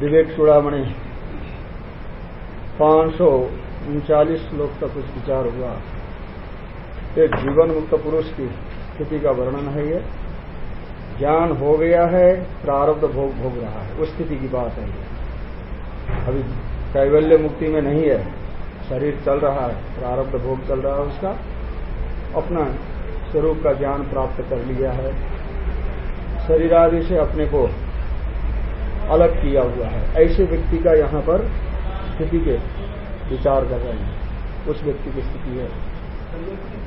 विवेक चूड़ामणि, पाँच सौ उनचालीस श्लोक तक कुछ विचार हुआ। एक जीवन मुक्त पुरुष की स्थिति का वर्णन है ये। ज्ञान हो गया है, प्रारब्ध भोग भोग रहा है। उस स्थिति की बात है ये। अभी कैवल्य मुक्ति में नहीं है। शरीर चल रहा है, प्रारब्ध भोग चल रहा है उसका। अपना स्वरूप का ज्ञान प्राप्त कर लिया है। शरीर आदि से अपने को अलग किया हुआ है। ऐसे व्यक्ति का यहाँ पर स्थिति के विचार कर रहे हैं। उस व्यक्ति की स्थिति है।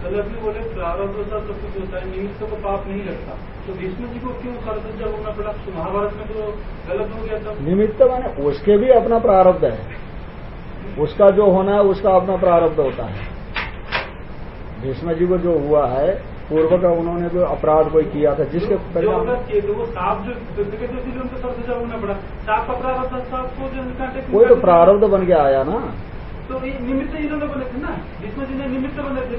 भी बोले प्रारंभ सब कुछ होता है। निमित्त को पाप नहीं लगता। तो भीष्म जी को क्यों सरसज्जा होना पड़ा? तो महाभारत में तो गलत हो गया था। निमित्त माने उसके भी अपना प्रारब्ध है। उसका जो होना है उसका अपना प्रारब्ध होता है। भीष्म जी को जो हुआ है पूर्व का उन्होंने जो अपराध कोई किया था जिसके परिणाम कोई तो प्रारब्ध बन के आया ना। तो निमित्त इन्होंने बने थे ना भीष्म जी ने निमित्त बने थे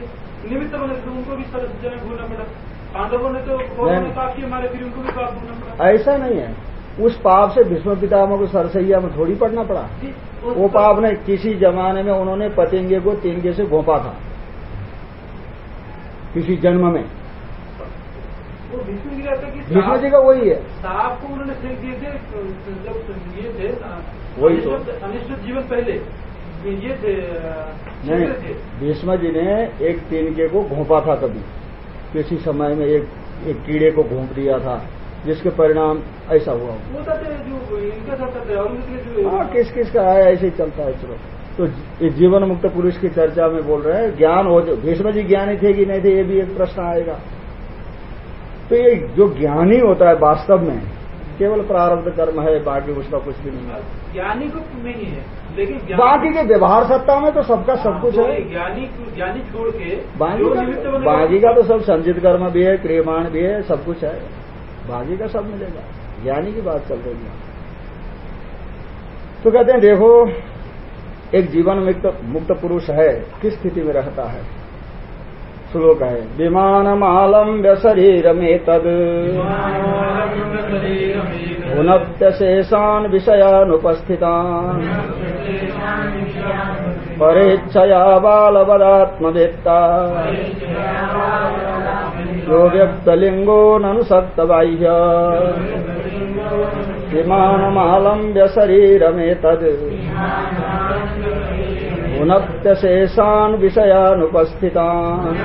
निमित्त बने थे उनको भी सर सजा भूलना पड़ा। पांडवों ने तो पाप किए मारे फिर उनको भी पाप भूलना पड़ा। ऐसा नहीं है। उस पाप से भीष्म पितामह को सरसैया में थोड़ी पड़ना पड़ा। वो पाप ने किसी जमाने में उन्होंने पतेंगे को तिनके से घोपा था। किसी जन्म में। भीष्म जी का वही है। साफ़ को उन्होंने फेंक दिए थे जब ये थे वही तो। अनिश्चित जीवन पहले। ये थे नहीं भीष्म जी ने एक तिनके को घोंपा था कभी। किसी समय में एक एक कीड़े को घोंप दिया था जिसके परिणाम ऐसा हुआ। हाँ किस किस का है ऐसे ही चलता है चलो तो जीवन मुक्त पुरुष की चर्चा में बोल रहे हैं ज्ञान हो जो भीष्म जी ज्ञानी थे कि नहीं थे ये भी एक प्रश्न आएगा। तो ये जो ज्ञानी होता है वास्तव में केवल प्रारब्ध कर्म है बाकी उसका कुछ भी नहीं है। ज्ञानी को नहीं है लेकिन बाकी के व्यवहार सत्ता में तो सबका सब कुछ है। ज्ञानी ज्ञानी छोड़ के बाकी का बाकी का तो सब संचित कर्म भी है क्रियमाण भी है सब कुछ है। बाकी का सब मिलेगा। ज्ञानी की बात चल रही है। तो कहते हैं देखो एक जीवन मुक्त मुक्त पुरुष है किस स्थिति में रहता है? श्लोक है विमानमालम्ब्य शरीर में तद। भुनप्य शेषान विषयानुपस्थितान। परेच्छया बालवदात्मवेत्ता यो व्यक्तलिंगो ननुसक्त बाह्य विमानमालम्ब्य शरीर उनप्यशेषान् विषयानुपस्थितान्।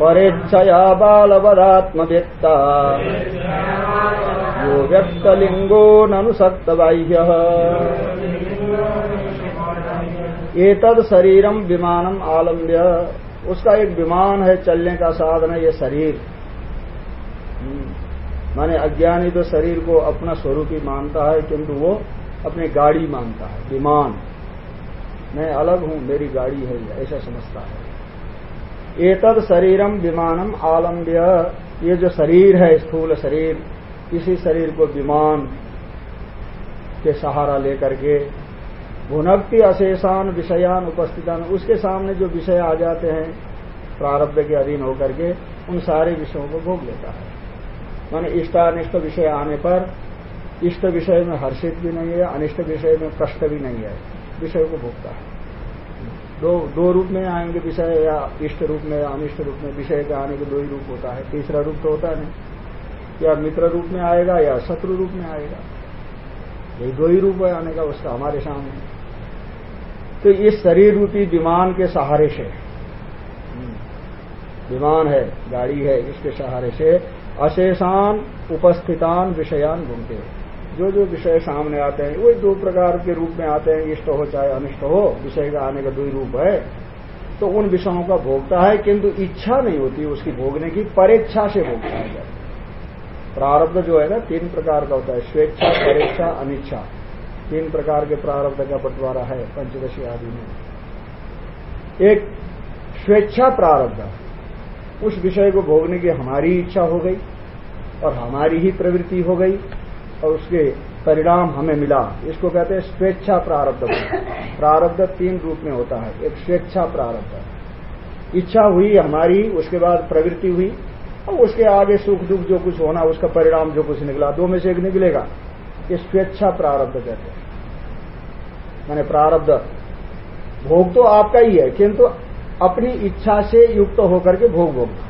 परेच्छया बालवदात्मवेत्ता। यो व्यक्तलिङ्गो ननुसक्तबाह्यः एतद शरीरम विमानम आलम्ब्य, उसका एक विमान है चलने का साधन है, ये शरीर। माने अज्ञानी तो शरीर को अपना स्वरूप ही मानता है, किंतु वो अपनी गाड़ी मानता है, विमान। मैं अलग हूँ, मेरी गाड़ी है ऐसा समझता है। एतद शरीरम विमानम आलम्ब्य। ये जो शरीर है, स्थूल शरीर, इसी शरीर को विमान के सहारा लेकर के भुनक्ति अशेषान विषयान उपस्थितान, उसके सामने जो विषय आ जाते हैं, प्रारब्ध के अधीन होकर के उन सारे विषयों को भोग लेता है। माने इष्टानिष्ट विषय आने पर इष्ट विषय में हर्षित भी नहीं है, अनिष्ट विषय में कष्ट भी नहीं है। विषय को भोगता है। दो दो रूप में आएँगे विषय या इष्ट रूप में या अनिष्ट रूप में। विषय का आने के दो ही रूप होता है। तीसरा रूप तो होता नहीं। या मित्र रूप में आएगा या शत्रु रूप में आएगा। यही दो ही रूप है आने का उसका हमारे सामने। तो इस शरीर रूपी विमान के सहारे से, विमान है, गाड़ी है, इसके सहारे से अशेषान उपस्थितान विषयान घूमते जो जो विषय सामने आते हैं, वही दो प्रकार के रूप में आते हैं, इष्ट हो चाहे अनिष्ट हो। विषय का आने का दो रूप है। तो उन विषयों का भोगता है, किंतु इच्छा नहीं होती उसकी भोगने की परीक्षा से भोगता है। प्रारब्ध जो है ना, तीन प्रकार का होता है, स्वेच्छा परीक्षा अनिच्छा। तीन प्रकार के प्रारब्ध का बंटवारा है पंचदशी आदि में। एक, स्वेच्छा प्रारब्ध। उस विषय को भोगने की हमारी इच्छा हो गई, और हमारी ही प्रवृत्ति हो गई। और उसके परिणाम हमें मिला। इसको कहते हैं स्वेच्छा प्रारब्ध। प्रारब्ध तीन रूप में होता है। एक स्वेच्छा प्रारब्ध। इच्छा हुई हमारी, उसके बाद प्रवृत्ति हुई और उसके आगे सुख दुख जो कुछ होना, उसका परिणाम जो कुछ निकला, दो में से एक निकलेगा। ये स्वेच्छा प्रारब्ध कहते हैं। मैंने प्रारब्ध, भोग तो आपका ही है, किंतु अपनी इच्छा से युक्त होकर के भोग भोगना।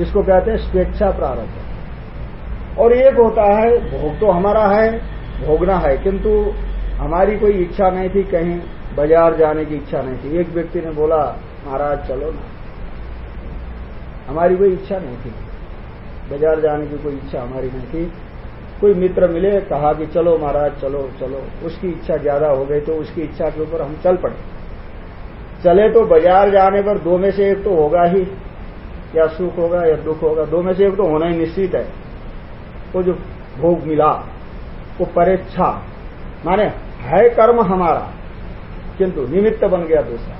इसको कहते हैं स्वेच्छा प्रारब्ध। और एक होता है, भोग तो हमारा है, भोगना है, किंतु हमारी कोई इच्छा नहीं थी कहीं, बाज़ार जाने की इच्छा नहीं थी। एक व्यक्ति ने बोला, महाराज, चलो ना। हमारी कोई इच्छा नहीं थी। बाज़ार जाने की कोई इच्छा हमारी नहीं थी। कोई मित्र मिले, कहा कि, चलो महाराज, चलो चलो। उसकी इच्छा ज़्यादा हो गई तो उसकी इच्छा के ऊपर हम चल पड़े। चले तो बाज़ार जाने पर दो में से एक तो होगा ही, या सुख होगा या दुख होगा। दो में से एक तो होना ही निश्चित है। वो जो भोग मिला, वो परीक्षा माने है कर्म हमारा, किंतु निमित्त बन गया दूसरा।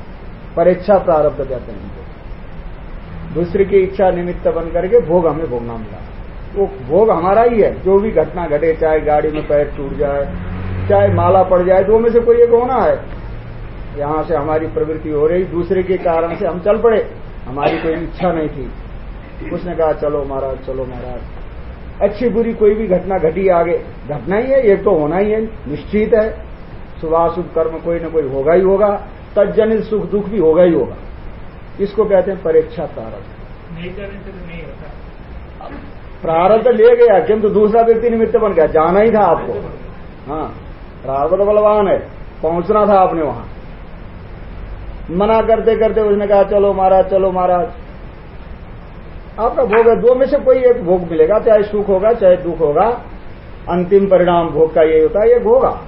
परीक्षा प्रारब्ध कहते हैं दूसरे की इच्छा निमित्त बन करके भोग हमें भोगना मिला। वो भोग हमारा ही है। जो भी घटना घटे, चाहे गाड़ी में पैर टूट जाए, चाहे माला पड़ जाए दो में से कोई एक होना है। यहाँ से हमारी प्रवृत्ति हो रही, दूसरे के कारण से हम चल पड़े। हमारी कोई इच्छा नहीं थी। उसने कहा, चलो महाराज चलो महाराज। अच्छी बुरी कोई भी घटना घटी आगे घटना ही है एक तो होना ही है निश्चित है। शुभाशुभ कर्म कोई ना कोई होगा ही होगा तजनित सुख दुख भी होगा ही होगा। इसको कहते हैं परीक्षा प्रारंभ नहीं करने से तो प्रारब्ध ले गया किंतु दूसरा व्यक्ति निमित्त बन गया जाना ही था आपको। हाँ प्रारब्ध बलवान है पहुँचना था आपने वहाँ। मना करते करते उसने कहा चलो महाराज चलो महाराज। आपका भोग है, दो में से कोई एक भोग मिलेगा, चाहे सुख होगा, चाहे दुख होगा। अंतिम परिणाम भोग का ये होता है, ये होगा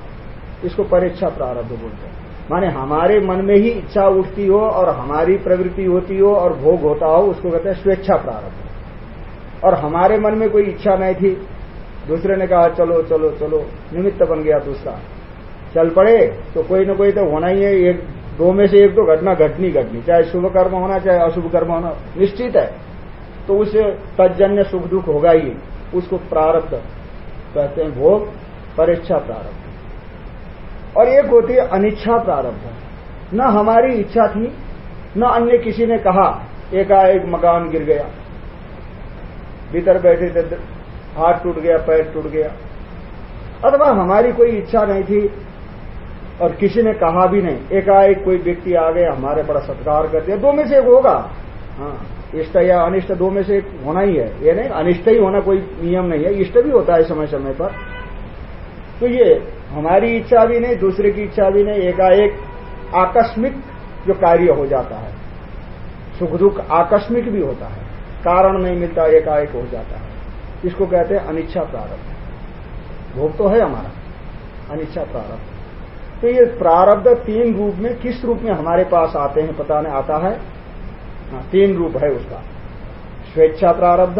इसको परीक्षा प्रारब्ध बोलते हैं। माने हमारे मन में ही इच्छा उठती हो और हमारी प्रवृत्ति होती हो और भोग होता हो, उसको कहते हैं स्वेच्छा प्रारब्ध। और हमारे मन में कोई इच्छा नहीं थी, दूसरे ने कहा, चलो चलो चलो, निमित्त बन गया दूसरा चल पड़े तो कोई ना कोई तो होना ही है, एक, दो में से एक तो घटना घटनी घटनी, चाहे शुभ कर्म होना, चाहे अशुभ कर्म होना, निश्चित है। तो उसे तजन्य सुख दुख होगा ही। उसको प्रारब्ध कहते हैं भोग, परीक्षा प्रारब्ध। और एक होती है अनिच्छा प्रारब्ध। न हमारी इच्छा थी, न अन्य किसी ने कहा। एकाएक मकान गिर गया। भीतर बैठे थे, हाथ टूट गया, पैर टूट गया। अथवा हमारी कोई इच्छा नहीं थी और किसी ने कहा भी नहीं। एकाएक कोई व्यक्ति आ गया, हमारे बड़ा सत्कार कर दिया। दो में से एक होगा। हाँ इष्ट या अनिष्ट दो में से एक होना ही है। ये नहीं अनिष्ट ही होना कोई नियम नहीं है इष्ट भी होता है समय समय पर। तो ये हमारी इच्छा भी नहीं दूसरे की इच्छा भी नहीं एकाएक आकस्मिक जो कार्य हो जाता है सुख दुख आकस्मिक भी होता है कारण नहीं मिलता एकाएक हो जाता है। इसको कहते हैं अनिच्छा प्रारब्ध। भोग तो है हमारा अनिच्छा प्रारब्ध। तो ये प्रारब्ध तीन रूप में किस रूप में हमारे पास आते हैं पता नहीं आता है? हाँ, तीन रूप है उसका। स्वेच्छा प्रारब्ध,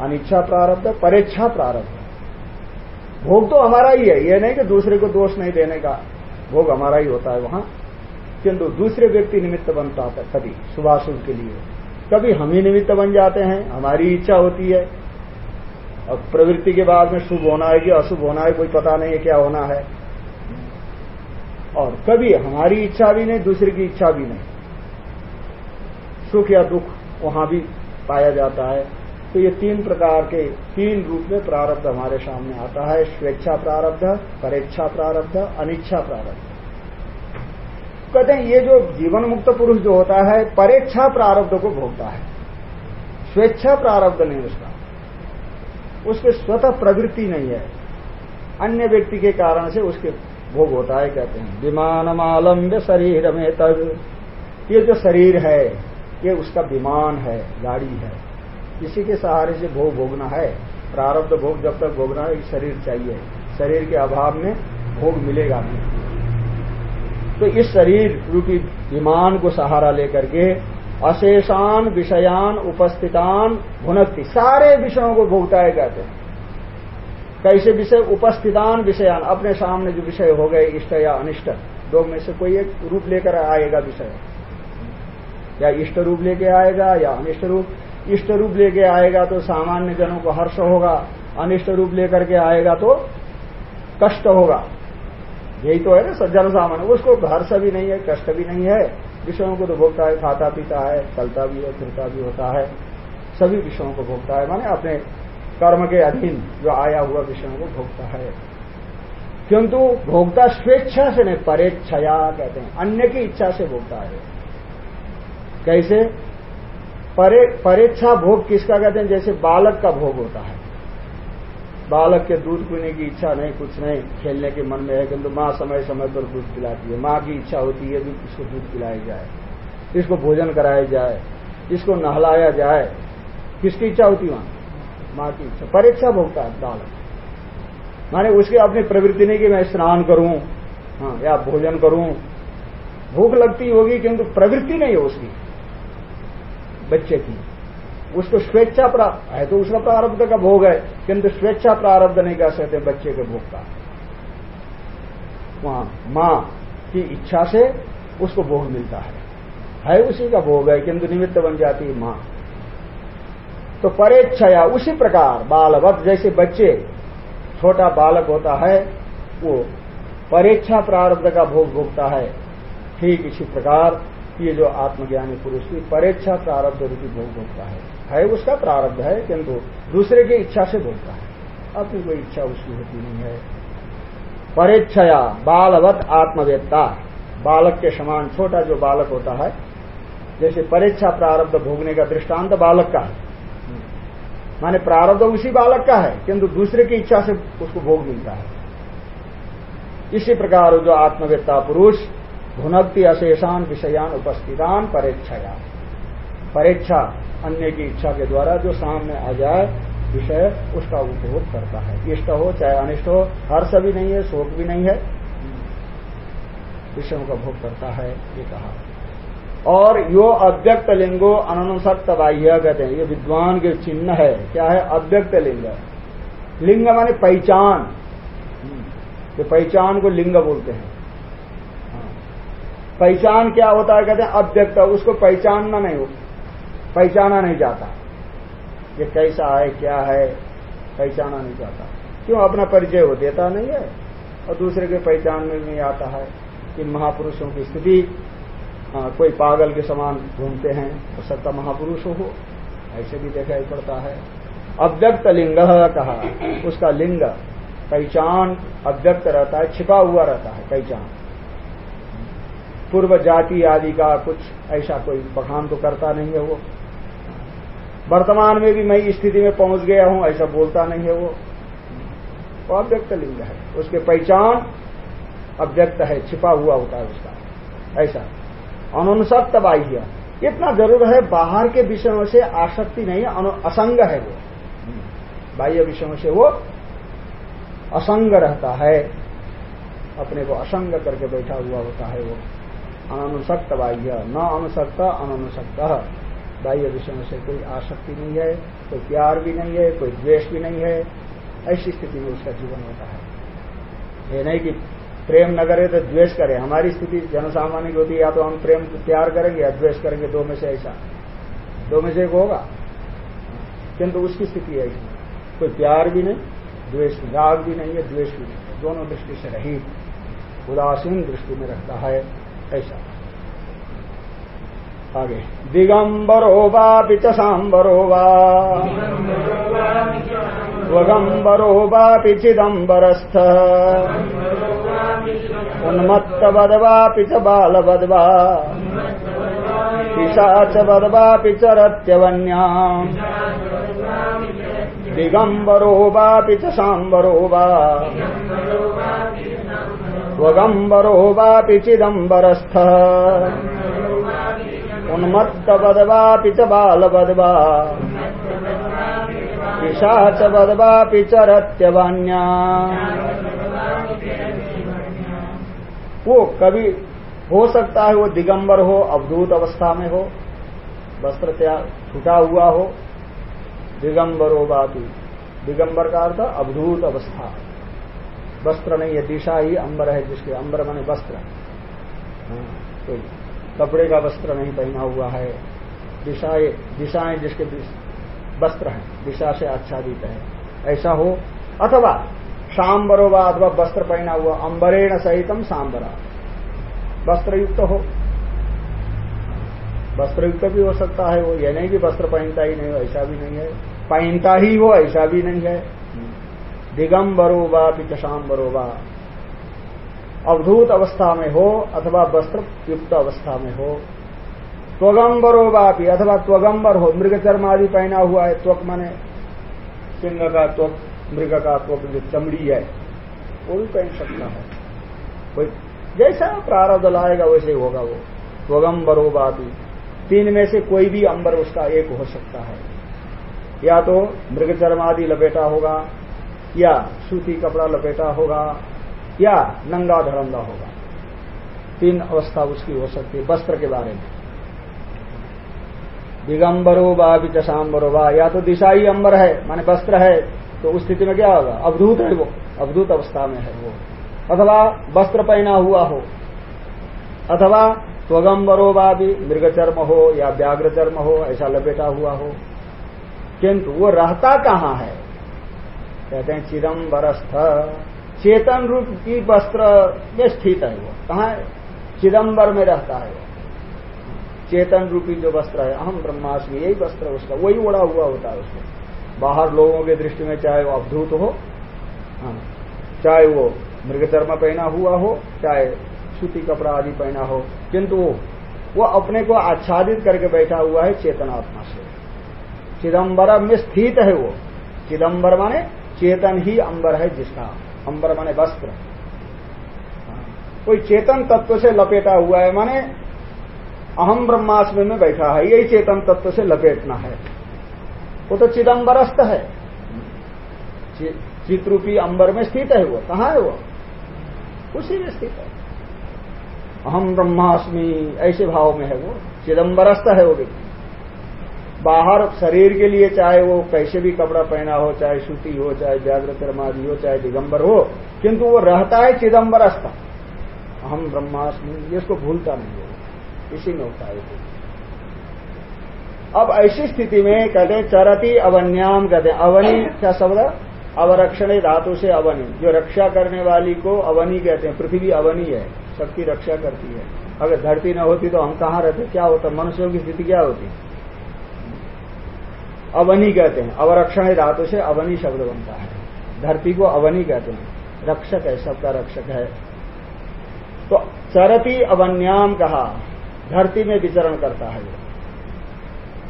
अनिच्छा प्रारब्ध परीक्षा प्रारब्ध। भोग तो हमारा ही है, ये नहीं कि दूसरे को दोष नहीं देने का भोग हमारा ही होता है वहाँ। किंतु दूसरे व्यक्ति निमित्त बनता है कभी शुभाशुभ के लिए। कभी हम ही निमित्त बन जाते हैं, हमारी इच्छा होती है। और प्रवृत्ति के बाद में शुभ होना है कि अशुभ होना है, कोई पता नहीं है क्या होना है। और कभी हमारी इच्छा भी नहीं, दूसरे की इच्छा भी नहीं। सुख या दुख वहाँ भी पाया जाता है। तो ये तीन प्रकार के तीन रूप में प्रारब्ध हमारे सामने आता है। स्वेच्छा प्रारब्ध, परेच्छा प्रारब्ध, अनिच्छा प्रारब्ध। कहते हैं, ये जो जीवन मुक्त पुरुष जो होता है परीक्षा प्रारब्ध को भोगता है। स्वेच्छा प्रारब्ध नहीं उसका। उसके स्वतः प्रवृत्ति नहीं है। अन्य व्यक्ति के कारण से उसके भोग होता है, कहते हैं। विमान आलम्ब्य शरीर में तब ये जो शरीर है ये उसका विमान है, गाड़ी है। इसी के सहारे से भोग भोगना है। प्रारब्ध भोग जब तक भोगना है शरीर चाहिए। शरीर के अभाव में भोग मिलेगा नहीं। तो इस शरीर रूपी विमान को सहारा लेकर के अशेषान, विषयान, उपस्थितान, भुनकती, सारे विषयों को भोगता है कहते हैं। कैसे विषय? उपस्थितान, विषयान। अपने सामने जो विषय हो गए, इष्ट या अनिष्ट, दो में से कोई एक रूप लेकर आएगा विषय। या इष्ट रूप लेके आएगा या अनिष्ट रूप। इष्ट रूप लेके आएगा तो सामान्य जनों को हर्ष होगा, अनिष्ट रूप लेकर के आएगा तो कष्ट होगा। यही तो है ना सज्जन सामान्य उसको हर्ष भी नहीं है, कष्ट भी नहीं है। विषयों को तो भोगता है, खाता पीता है, चलता भी है, फिरता भी होता है। सभी विषयों को भोगता है, माने अपने कर्म के अधीन जो आया हुआ विषयों को भोगता है। किंतु भोगता स्वेच्छा से नहीं, परेच्छया कहते हैं। अन्य की इच्छा से भोगता है। कैसे? परे, परेच्छा भोग किसका कहते हैं? जैसे बालक का भोग होता है। बालक के दूध पीने की इच्छा नहीं, कुछ नहीं, खेलने के मन में है किंतु माँ समय समय पर दूध पिलाती है। माँ की इच्छा होती है भी इसको दूध पिलाया जाए, इसको भोजन कराया जाए, इसको नहलाया जाए। किसकी इच्छा होती वहाँ? माँ की इच्छा। परीक्षा भोगता है बालक। माने उसकी अपनी प्रवृत्ति नहीं कि मैं स्नान करूँ हाँ या भोजन करूँ। भूख लगती होगी किंतु प्रवृत्ति नहीं है उसकी। बच्चे की। उसको स्वेच्छा प्राप्त है तो उसका प्रारब्ध का भोग है, किंतु स्वेच्छा प्रारब्ध नहीं कर सकते बच्चे के भोग का। वहाँ माँ की इच्छा से उसको भोग मिलता है। है उसी का भोग है, किंतु निमित्त बन जाती है माँ। तो परेच्छया उसी प्रकार बालवत जैसे बच्चे, छोटा बालक होता है, वो परेच्छा प्रारब्ध का भोग भोगता है। ठीक इसी प्रकार ये जो आत्मज्ञानी पुरुष की परेच्छा प्रारब्ध रूपी भोग भोगता है है उसका प्रारब्ध है, किंतु दूसरे की इच्छा से भोगता है। अपनी कोई इच्छा उसकी होती नहीं है। परेच्छया, बालवत आत्मवेत्ता। बालक के समान छोटा जो बालक होता है, जैसे परीक्षा प्रारब्ध भोगने का दृष्टांत बालक का है। माने प्रारब्ध उसी बालक का है, किंतु दूसरे की इच्छा से उसको भोग मिलता है। इसी प्रकार जो आत्मवेत्ता पुरुष भुनक्ति अशेषान विषयान उपस्थितान परीक्षया। परीक्षा अन्य की इच्छा के द्वारा जो सामने आ जाए, विषय उसका उपभोग करता है। इष्ट हो चाहे अनिष्ट हो, हर्ष भी नहीं है, शोक भी नहीं है, विषयों का भोग करता है, ये कहा। और यो अव्यक्त लिंगो अनुसक्त बाह्य कहते हैं ये विद्वान के चिन्ह है। क्या है? अव्यक्त लिंग। लिंग माने पहचान। ये पहचान को लिंग बोलते हैं। पहचान क्या होता है? कहते हैं अव्यक्त उसको पहचानना नहीं हो पहचाना नहीं जाता। ये कैसा है, क्या है? पहचाना नहीं जाता। क्यों? अपना परिचय वो देता नहीं है। और दूसरे के पहचान में नहीं आता है इन महापुरुषों की स्थिति। कोई पागल के समान घूमते हैं हो तो सकता महापुरुष हो। ऐसे भी देखा ही पड़ता है। अव्यक्त लिंग कहा। उसका लिंग, पहचान अव्यक्त रहता है, छिपा हुआ रहता है, पहचान। पूर्व जाति आदि का कुछ ऐसा कोई बखान तो करता नहीं है वो। वर्तमान में भी मैं स्थिति में पहुँच गया हूँ, ऐसा बोलता नहीं है वो। अव्यक्त लिंग है। उसके पहचान अव्यक्त है, छिपा हुआ होता है उसका। ऐसा। अनुसक्त बाह्य। इतना ज़रूर है, बाहर के विषयों से आसक्ति नहीं असंग है वो। बाह्य विषयों से वो असंग रहता है। अपने को असंग करके बैठा हुआ होता है वो। अनुसक्त बाह्य। न अनुसक्त अनुसक्त बाह्य विषयों से कोई आसक्ति नहीं है, कोई प्यार भी नहीं है, कोई द्वेष भी नहीं है। ऐसी स्थिति में उसका जीवन होता है। ये नहीं कि प्रेम न करे तो द्वेष करे। हमारी स्थिति जनसामान्य की होती है, या तो हम प्रेम प्यार करेंगे या द्वेष करेंगे, दो में से ऐसा। दो में से एक होगा। किंतु उसकी स्थिति है कोई प्यार भी नहीं, द्वेष राग भी नहीं है, द्वेष भी नहीं दोनों दृष्टि से रही उदासीन दृष्टि में रखता है। ऐसा। आगे। दिगंबरो वापि च सांबरो वा। स्वगंबरो वापि चिदम्बरस्थ उन्मत्तवद्वापि च बालवद्वा पिशाचवद्वापि च रत्यवन्याम् दिगम्बरो वापि च सांबरो स्वगम्बरो वापि चिदम्बरस्थ। उन्मत्तवद्वापि च बालवद्वा। पिशाचवद्वापि च रत्यवान्या। वो कभी हो सकता है वो दिगंबर हो, अवधूत अवस्था में हो, वस्त्र त्याग, छुटा हुआ हो, दिगंबरो बापी दिगंबर का अर्थ अवधूत अवस्था। वस्त्र नहीं है दिशा ही अंबर है जिसके अंबर माने वस्त्र। हाँ, तो कपड़े का वस्त्र नहीं पहना हुआ है। दिशाएँ दिशाएँ जिसके वस्त्र हैं दिशा से आच्छादित है। ऐसा हो अथवा सांबरोवा अथवा वस्त्र पहना हुआ अंबरेण सहितम सांबरा। वस्त्र युक्त हो। वस्त्र युक्त भी हो सकता है वो यह नहीं कि वस्त्र पहनता ही नहीं हो ऐसा भी नहीं है। पहनता ही हो ऐसा भी नहीं है। दिगंबरो वा वा। अवधूत अवस्था में हो अथवा वस्त्र युक्त अवस्था में हो। त्वगम्बरो बापी अथवा त्वगम्बर हो मृग चर्म आदि पहना हुआ है, त्वक माने सिंह का त्वक, मृग का त्वक, जो चमड़ी है, वो भी पहन सकता है। कोई जैसा प्रारब्ध लाएगा, वैसे ही होगा वो। त्वगम्बरो बापी तीन में से कोई भी अंबर उसका एक हो सकता है। या तो मृग चर्म आदि लपेटा होगा या सूती कपड़ा लपेटा होगा, या नंगा धरंगा होगा। तीन अवस्था उसकी हो सकती है, वस्त्र के बारे में। दिगंबरो विचसाम्बरो बा या तो दिशाई अंबर है, माने वस्त्र है तो उस स्थिति में क्या होगा? अवधूत है वो, अवधूत अवस्था में है वो। अथवा वस्त्र पहना हुआ हो, अथवा त्वगम्बरो बा भी मृगचर्म हो या व्याघ्र चर्म हो, ऐसा लपेटा हुआ हो। किंतु वो रहता कहाँ है? कहते हैं चिदम्बरस्थ चेतन रूप की वस्त्र में स्थित है वो। कहा चिदम्बर में रहता है वो। चेतन रूपी जो वस्त्र है अहम ब्रह्मास्मि यही वस्त्र उसका। वही उड़ा हुआ होता है उसमें। बाहर लोगों की दृष्टि में चाहे वो अवधूत हो हाँ, चाहे वो मृगचर्म पहना हुआ हो चाहे सूती कपड़ा आदि पहना हो किंतु वो वो अपने को आच्छादित करके बैठा हुआ है चेतनात्मा से। चिदम्बरम में स्थित है वो। चिदम्बर माने चेतन ही अंबर है जिसका। अंबर माने वस्त्र। कोई चेतन तत्व से लपेटा हुआ है माने अहम ब्रह्मास्म में बैठा है, यही चेतन तत्व से लपेटना है। वो तो चिदम्बरस्त है। चित्रूपी अंबर में स्थित है वो। कहा है वो? उसी में स्थित है। अहम ब्रह्मास्मि, ऐसे भाव में है वो। चिदम्बरस्त है वो व्यक्ति। बाहर शरीर के लिए चाहे वो कैसे भी कपड़ा पहना हो, चाहे सूती हो, चाहे व्याघ्र कर्मादि हो, चाहे दिगंबर हो, किंतु वो रहता है चिदम्बरस्थ अहम ब्रह्मास्मि, ये उसको भूलता नहीं है। इसी में होता है अब ऐसी स्थिति में कहते हैं, चरती अवन्याम कहते हैं। अवनी क्या शब्द अवरक्षण धातु से अवनी। जो रक्षा करने वाली को अवनी कहते हैं। पृथ्वी अवनी है। सबकी रक्षा करती है। अगर धरती न होती तो हम कहाँ रहते? क्या होता? मनुष्यों की स्थिति क्या होती? अवनी कहते हैं। अवरक्षण धातु से अवनी शब्द बनता है। धरती को अवनी कहते हैं। रक्षक है, सबका रक्षक है। तो चरती अवन्याम कहा, धरती में विचरण करता है।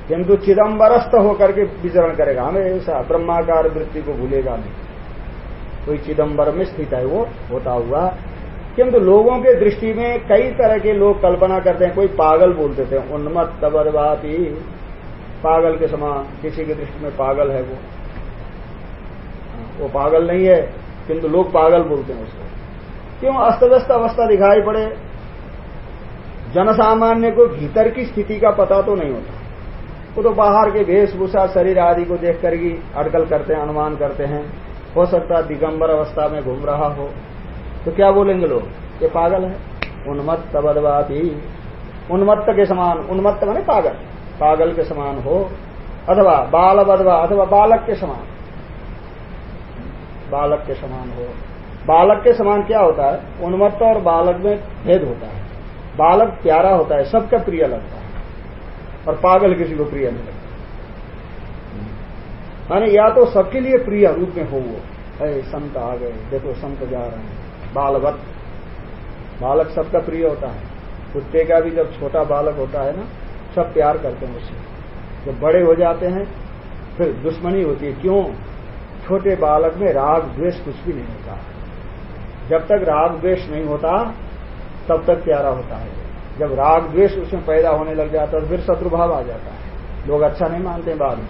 किंतु चिदम्बरस्थ होकर के विचरण करेगा। हमें ऐसा ब्रह्माकार वृत्ति को भूलेगा नहीं। कोई चिदम्बर में स्थित है, वो होता हुआ। किंतु लोगों के दृष्टि में कई तरह के लोग कल्पना करते हैं, कोई पागल बोल देते हैं उन्मत तबदवाती पागल के समान, किसी की दृष्टि में पागल है वो। वो पागल नहीं है, किंतु लोग पागल बोलते हैं उसको। क्यों? अस्त व्यस्त अवस्था दिखाई पड़े। जनसामान्य को भीतर की स्थिति का पता तो नहीं होता। वो तो बाहर के वेशभूषा, शरीर आदि को देख कर ही अटकल करते हैं, अनुमान करते हैं। हो सकता है दिगंबर अवस्था में घूम रहा हो। तो क्या बोलेंगे लोग? ये पागल है। उन्मत्त बदवाती। उन्मत्त के समान, उन्मत्त माने पागल। पागल के समान हो, अथवा बाल बदवा अथवा बालक के समान। बालक के समान हो। बालक के समान क्या होता है? उन्मत्त और बालक में भेद होता है। बालक प्यारा होता है, सबका प्रिय लगता है, और पागल किसी को प्रिय नहीं लगता। माने या तो सबके लिए प्रिय रूप में हो वो। अरे, संत आ गए, देखो संत जा रहे हैं। बालवत। बालक सबका प्रिय होता है। कुत्ते का भी जब छोटा बालक होता है ना सब प्यार करते हैं उससे। जब बड़े हो जाते हैं, फिर दुश्मनी होती है। क्यों? छोटे बालक में राग द्वेष कुछ भी नहीं होता। जब तक राग द्वेष नहीं होता, तब तक प्यारा होता है। जब राग द्वेष उसमें पैदा होने लग जाता है तो फिर शत्रुभाव आ जाता है। लोग अच्छा नहीं मानते बाद में।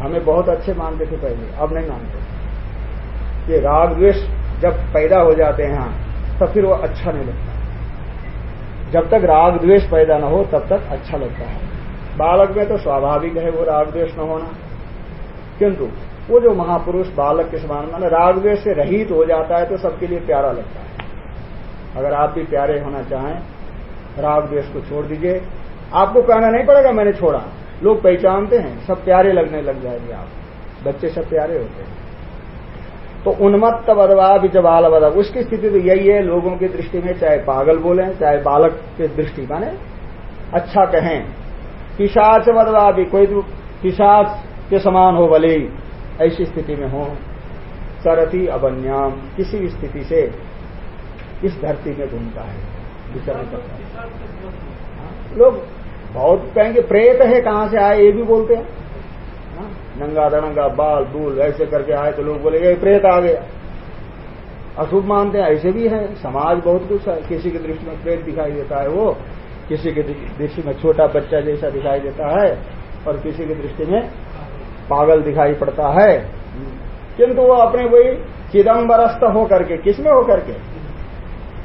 हमें बहुत अच्छे मानते थे पहले, अब नहीं मानते। ये राग द्वेष जब पैदा हो जाते हैं तब फिर वो अच्छा नहीं लगता। जब तक राग द्वेष पैदा न हो, तब तक अच्छा लगता है। बालक में तो स्वाभाविक है वो राग द्वेष न होना। किंतु वो जो महापुरुष बालक के समान, मान राग द्वेष से रहित हो जाता है तो सबके लिए प्यारा लगता है। अगर आप भी प्यारे होना चाहें, राग द्वेष को छोड़ दीजिए। आपको कहना नहीं पड़ेगा, मैंने छोड़ा। लोग पहचानते हैं, सब प्यारे लगने लग जाएँगे आप। बच्चे सब प्यारे होते हैं। तो उन्मत्त बदवा जब बाल बदवा उसकी स्थिति तो यही है लोगों की दृष्टि में चाहे पागल बोले चाहे बालक की दृष्टि माने अच्छा कहें। पिशाच बदवा भी कोई तो पिशाच के समान हो भले ऐसी स्थिति में हो। सरती अबन्याम किसी भी स्थिति से इस धरती में घूमता है विचरण करता है। हाँ, लोग बहुत कहेंगे प्रेत है कहाँ से आए ये भी बोलते हाँ, नंगा दड़ंगा, बाल, बूल, ऐसे करके आए तो लोग बोलेंगे प्रेत आ गया। अशुभ मानते हैं, ऐसे भी है। समाज बहुत कुछ है। किसी की दृष्टि में प्रेत दिखाई देता है वो, किसी की दृष्टि में छोटा बच्चा जैसा दिखाई देता है, और किसी की दृष्टि में पागल दिखाई पड़ता है। किंतु वो अपने वही चिदम्बरस्त होकर के किसमें होकर के?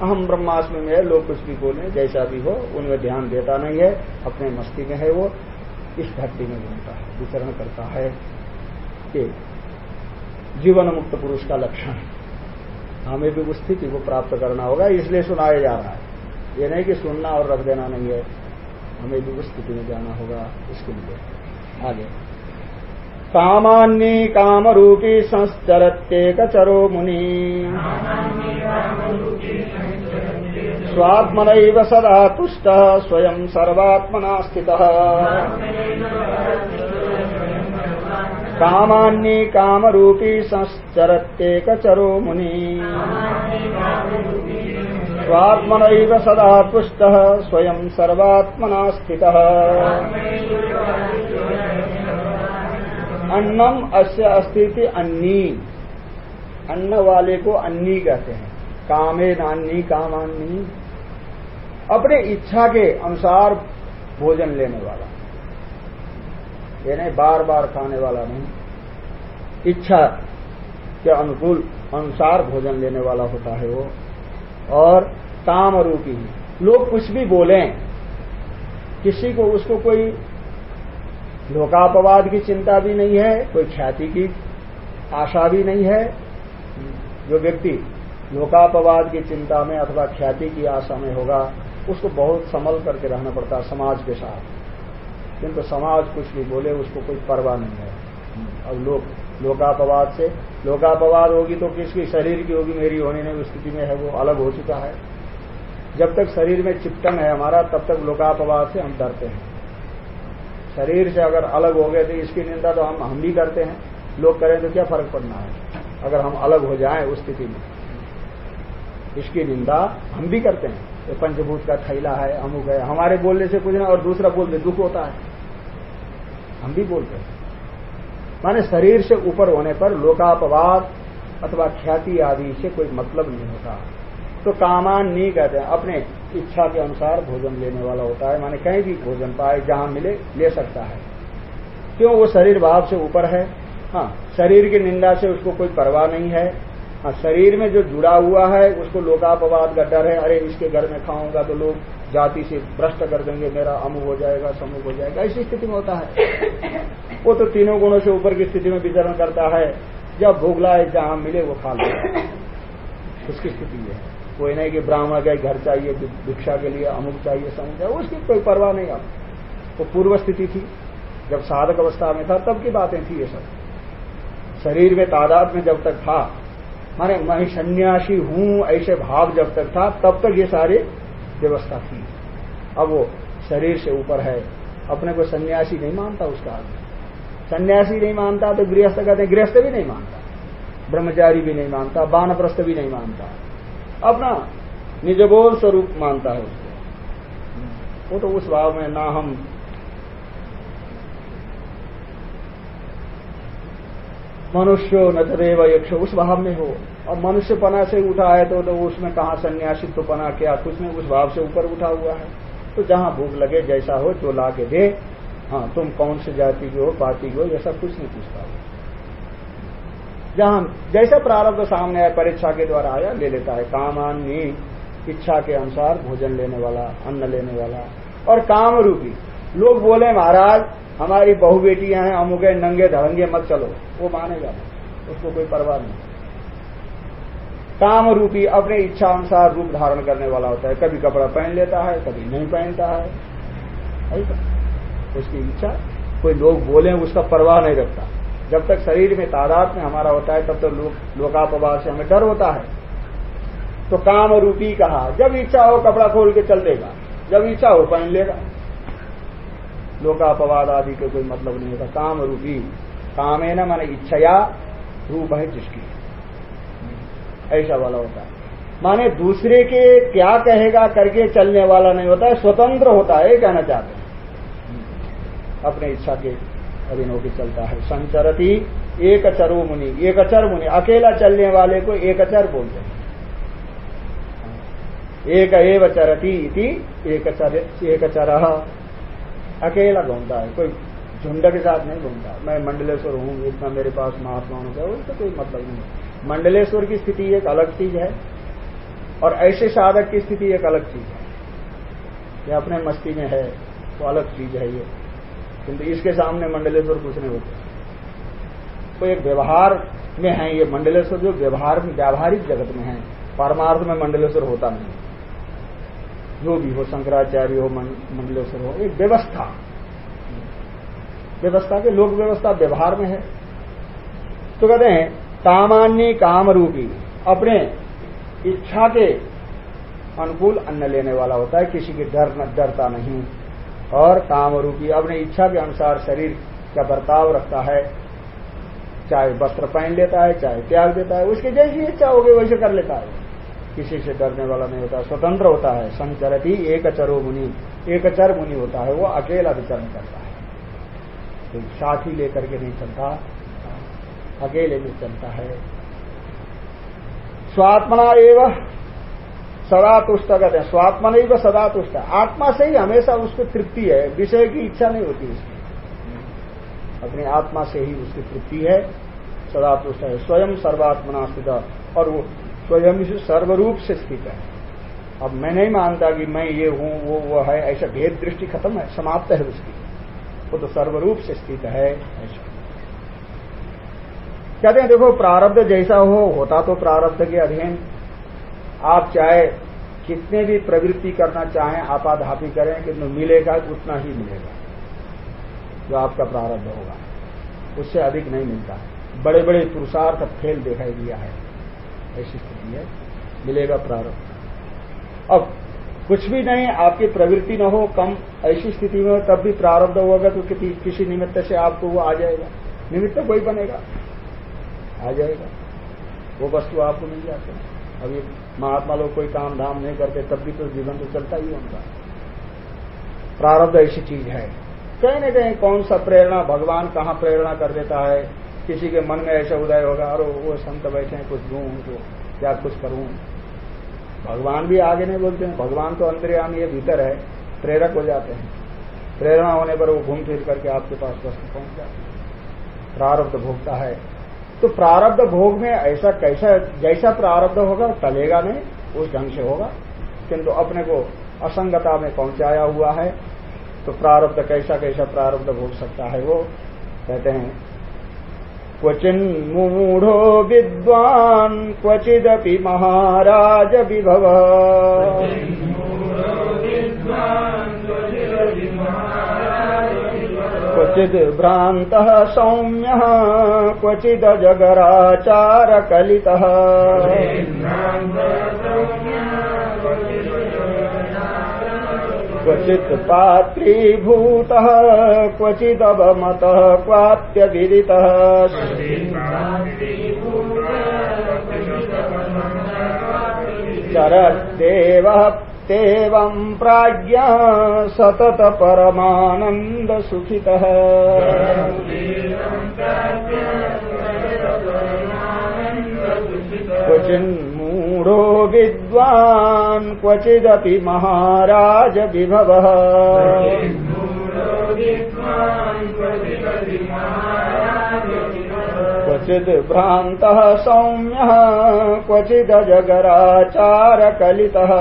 अहम ब्रह्मास्म में है, लोग कुछ भी बोले, जैसा भी हो, उनमें ध्यान देता नहीं है, अपने मस्ती में है वो। इस धरती में घूमता है, विचरण करता है कि जीवन मुक्त पुरुष का लक्षण हमें भी उस स्थिति को प्राप्त करना होगा, इसलिए सुनाया जा रहा है। ये नहीं कि सुनना और रख देना नहीं है, हमें भी उस स्थिति में जाना होगा, इसके लिए। आगे। कामान्नी कामरूपी संचरत्येक चरो मुनि। स्वात्मन सदा तुष्ट, स्वयं सर्वात्मना स्थित। कामान्नी कामरूपी संचरत्येक चरो मुनि। स्वात्मन सदा तुष्ट, स्वयं सर्वात्मना स्थित। अन्नम अस्य अस्थिति अन्नी। अन्न वाले को अन्नी कहते हैं। कामे नान्नी, कामान्नी। अपने इच्छा के अनुसार भोजन लेने वाला। ये नहीं बार बार खाने वाला नहीं। इच्छा के अनुकूल अनुसार भोजन लेने वाला होता है वो। और काम रूपी। लोग कुछ भी बोले, किसी को उसको कोई लोकापवाद की चिंता भी नहीं है, कोई ख्याति की आशा भी नहीं है। जो व्यक्ति लोकापवाद की चिंता में अथवा ख्याति की आशा में होगा, उसको बहुत संभल करके रहना पड़ता है समाज के साथ। किंतु समाज कुछ भी बोले, उसको कोई परवाह नहीं है। अब लोग, लोकापवाद से, लोकापवाद होगी तो किसकी, शरीर की होगी, मेरी होने नहीं स्थिति में है, वो अलग हो चुका है। जब तक शरीर में चिपटन है हमारा, तब तक लोकापवाद से हम डरते हैं। शरीर से अगर अलग हो गए तो इसकी निंदा तो हम हम भी करते हैं। लोग करें तो क्या फ़र्क पड़ना है? अगर हम अलग हो जाएँ उस स्थिति में। इसकी निंदा हम भी करते हैं। ये पंचभूत का थैला है, अमुक है। हमारे बोलने से कुछ ना और दूसरा बोलते दुख होता है। हम भी बोलते हैं। माने शरीर से ऊपर होने पर लोकापवाद अथवा ख्याति आदि से कोई मतलब नहीं होता। तो कामान नहीं कहते हैं। अपने इच्छा के अनुसार भोजन लेने वाला होता है, माने कहीं भी भोजन पाए, जहाँ मिले, ले सकता है। क्यों? वो शरीर भाव से ऊपर है। हाँ शरीर की निंदा से उसको कोई परवाह नहीं है। हाँ शरीर में जो जुड़ा हुआ है, उसको लोकापवाद का डर है। अरे, इसके घर में खाऊँगा तो लोग जाति से भ्रष्ट कर देंगे, मेरा अमु हो जाएगा समूह हो जाएगा। ऐसी स्थिति में होता है। वो तो तीनों गुणों से ऊपर की स्थिति में विचरण करता है। जब भूख जहाँ मिले, वो खा ले। उसकी स्थिति है। कोई नहीं कि ब्राह्मण के घर चाहिए भिक्षा के लिए अमुक चाहिए समूह चाहिए, उसकी कोई परवाह नहीं अब। तो पूर्व स्थिति थी। जब साधक अवस्था में था, तब की बातें थी ये सब। शरीर में तादाद में जब तक था, माने मैं सन्यासी हूँ, ऐसे भाव जब तक था, तब तक ये सारी व्यवस्था थी। अब वो शरीर से ऊपर है। अपने को सन्यासी नहीं मानता उसका आदमी। सन्यासी नहीं मानता तो गृहस्थ कहते गृहस्थ भी नहीं मानता। ब्रह्मचारी भी नहीं मानता, बानप्रस्थ भी नहीं मानता। अपना निजबोध स्वरूप मानता है उसको। वो तो उस भाव में ना हम मनुष्यो न तदेव यक्ष उस भाव में हो। और मनुष्य पना से उठा है तो, तो उसमें कहा सन्यासित्व पना क्या कुछ में उस भाव से ऊपर उठा हुआ है। तो जहाँ भूख लगे जैसा हो जो ला के दे। हाँ तुम कौन से जाति के हो पार्टी के हो ऐसा कुछ नहीं पूछता। हो जहाँ जैसा प्रारब्ध सामने आया, परीक्षा के द्वारा आया, ले लेता है। कामान्य इच्छा के अनुसार भोजन लेने वाला, अन्न लेने वाला। और काम रूपी लोग बोले, महाराज, हमारी बहु बेटियाँ हैं, अमुके नंगे धड़ंगे मत चलो। वो मानेगा, उसको कोई परवाह नहीं। काम रूपी अपने इच्छा अनुसार रूप धारण करने वाला होता है। कभी कपड़ा पहन लेता है, कभी नहीं पहनता है। उसकी इच्छा, कोई लोग बोले, उसका परवाह नहीं रखता। जब तक शरीर में तादाद में हमारा होता है, तब तो लोकापवाद से हमें डर होता है। तो काम रूपी कहा, जब इच्छा हो कपड़ा खोल के चल देगा, जब इच्छा हो पहन लेगा। लोकापवाद आदि का कोई मतलब नहीं होता, काम रूपी। कामे न माने इच्छया, रूप है जिसकी। ऐसा वाला होता है। माने दूसरे के क्या कहेगा करके चलने वाला नहीं होता है, स्वतंत्र होता है, ये कहना चाहते हैं। अपने इच्छा के अधीन होकर चलता है। संचरती एक चरो मुनि एक अचर मुनि, अकेला चलने वाले को एक अचर बोलते हैं। एक एव चरती इति एक चर एक अकेला घूमता है, कोई झुंड के साथ नहीं घूमता। मैं मंडलेश्वर हूँ, इतना मेरे पास महात्मा चाहिए उसका कोई मतलब नहीं मंडलेश्वर की स्थिति एक अलग चीज़ है, और ऐसे साधक की स्थिति एक अलग चीज़ है। ये अपने मस्ती में है तो अलग चीज़ है ये। किंतु इसके सामने मंडलेश्वर कुछ नहीं होता। तो एक व्यवहार में है ये मंडलेश्वर जो व्यवहार में व्यावहारिक जगत में है, परमार्थ में मंडलेश्वर होता नहीं। जो भी हो, शंकराचार्य हो मंडलेश्वर हो, एक व्यवस्था। व्यवस्था के लोक व्यवस्था व्यवहार में है। तो कहते हैं सामान्य काम रूपी अपने इच्छा के अनुकूल अन्न लेने वाला होता है, किसी की डर डरता नहीं। और काम रूपी अपनी इच्छा के अनुसार शरीर का बर्ताव रखता है। चाहे वस्त्र पहन लेता है, चाहे त्याग देता है, उसकी जैसी इच्छा होगी वैसे कर लेता है। किसी से डरने वाला नहीं होता, स्वतंत्र होता है। संचरती एक चरो मुनि एक चर मुनि होता है, वो अकेला विचरण करता है। तो साथी लेकर के नहीं चलता, अकेले में चलता है। स्वात्मना एवं सदा तुष्ट कहते हैं। स्वात्मा नहीं वह सदा तुष्ट आत्मा से ही हमेशा उसको तृप्ति है। विषय की इच्छा नहीं होती उसकी। अपनी आत्मा से ही उसकी तृप्ति है। सदा तुष्ट है। स्वयं सर्वात्मना स्थित और वो स्वयं सर्वरूप से स्थित है। अब मैं नहीं मानता कि मैं ये हूँ, वो वो है। ऐसा भेद दृष्टि खत्म है। समाप्त है उसकी। वो तो सर्वरूप से स्थित है। ऐसा। कहते हैं, देखो, प्रारब्ध जैसा हो, होता तो प्रारब्ध के अधीन। आप चाहे कितने भी प्रवृत्ति करना चाहें आपाधापी करें किंतु मिलेगा उतना ही मिलेगा। जो आपका प्रारब्ध होगा। उससे अधिक नहीं मिलता। बड़े बड़े पुरुषार्थ फेल दिखाई दिया है। ऐसी स्थिति है। मिलेगा प्रारब्ध। अब कुछ भी नहीं आपकी प्रवृत्ति न हो कम ऐसी स्थिति में तब भी प्रारब्ध होगा तो किसी, किसी निमित्त से आपको वो आ जाएगा। निमित्त कोई बनेगा। आ जाएगा। वो वस्तु आपको मिल जाते हैं। अभी महात्मा लोग कोई काम धाम नहीं करते, तब भी तो जीवन तो चलता ही उनका। प्रारब्ध ऐसी चीज़ है। कहीं न कहीं कौन सा प्रेरणा, भगवान कहाँ प्रेरणा कर देता है? किसी के मन में ऐसा उदय होगा, अरे वो संत बैठे हैं, कुछ दू उनको, क्या कुछ करूँ? भगवान भी आगे नहीं बोलते हैं। भगवान तो अंतर्यामी ये भीतर है, प्रेरक हो जाते हैं। प्रेरणा होने पर वो घूम फिर करके आपके पास वस्तु पहुँच जाते हैं। प्रारब्ध भोगता है। तो प्रारब्ध भोग में ऐसा कैसा, जैसा प्रारब्ध होगा, टलेगा नहीं, उस ढंग से होगा। किंतु अपने को असंगता में पहुँचाया हुआ है तो प्रारब्ध कैसा कैसा प्रारब्ध भोग सकता है वो कहते हैं क्वचिन्मूढ़ो विद्वान, क्वचिदपि महाराज विभव। क्वचिद् भ्रान्तः सौम्यः क्वचिदजगराचारकलितः क्वचित् पात्रीभूतः क्वचिदवमतः क्वाप्यविदितः चरत्येवः तेवम् प्राज्ञा सतत परमानन्दसुखितः। क्वचिन्मूढो विद्वान् क्वचिदपि महाराज विभवः क्वचिद् भ्रान्तः सौम्यः क्वचिदजगराचारकलितः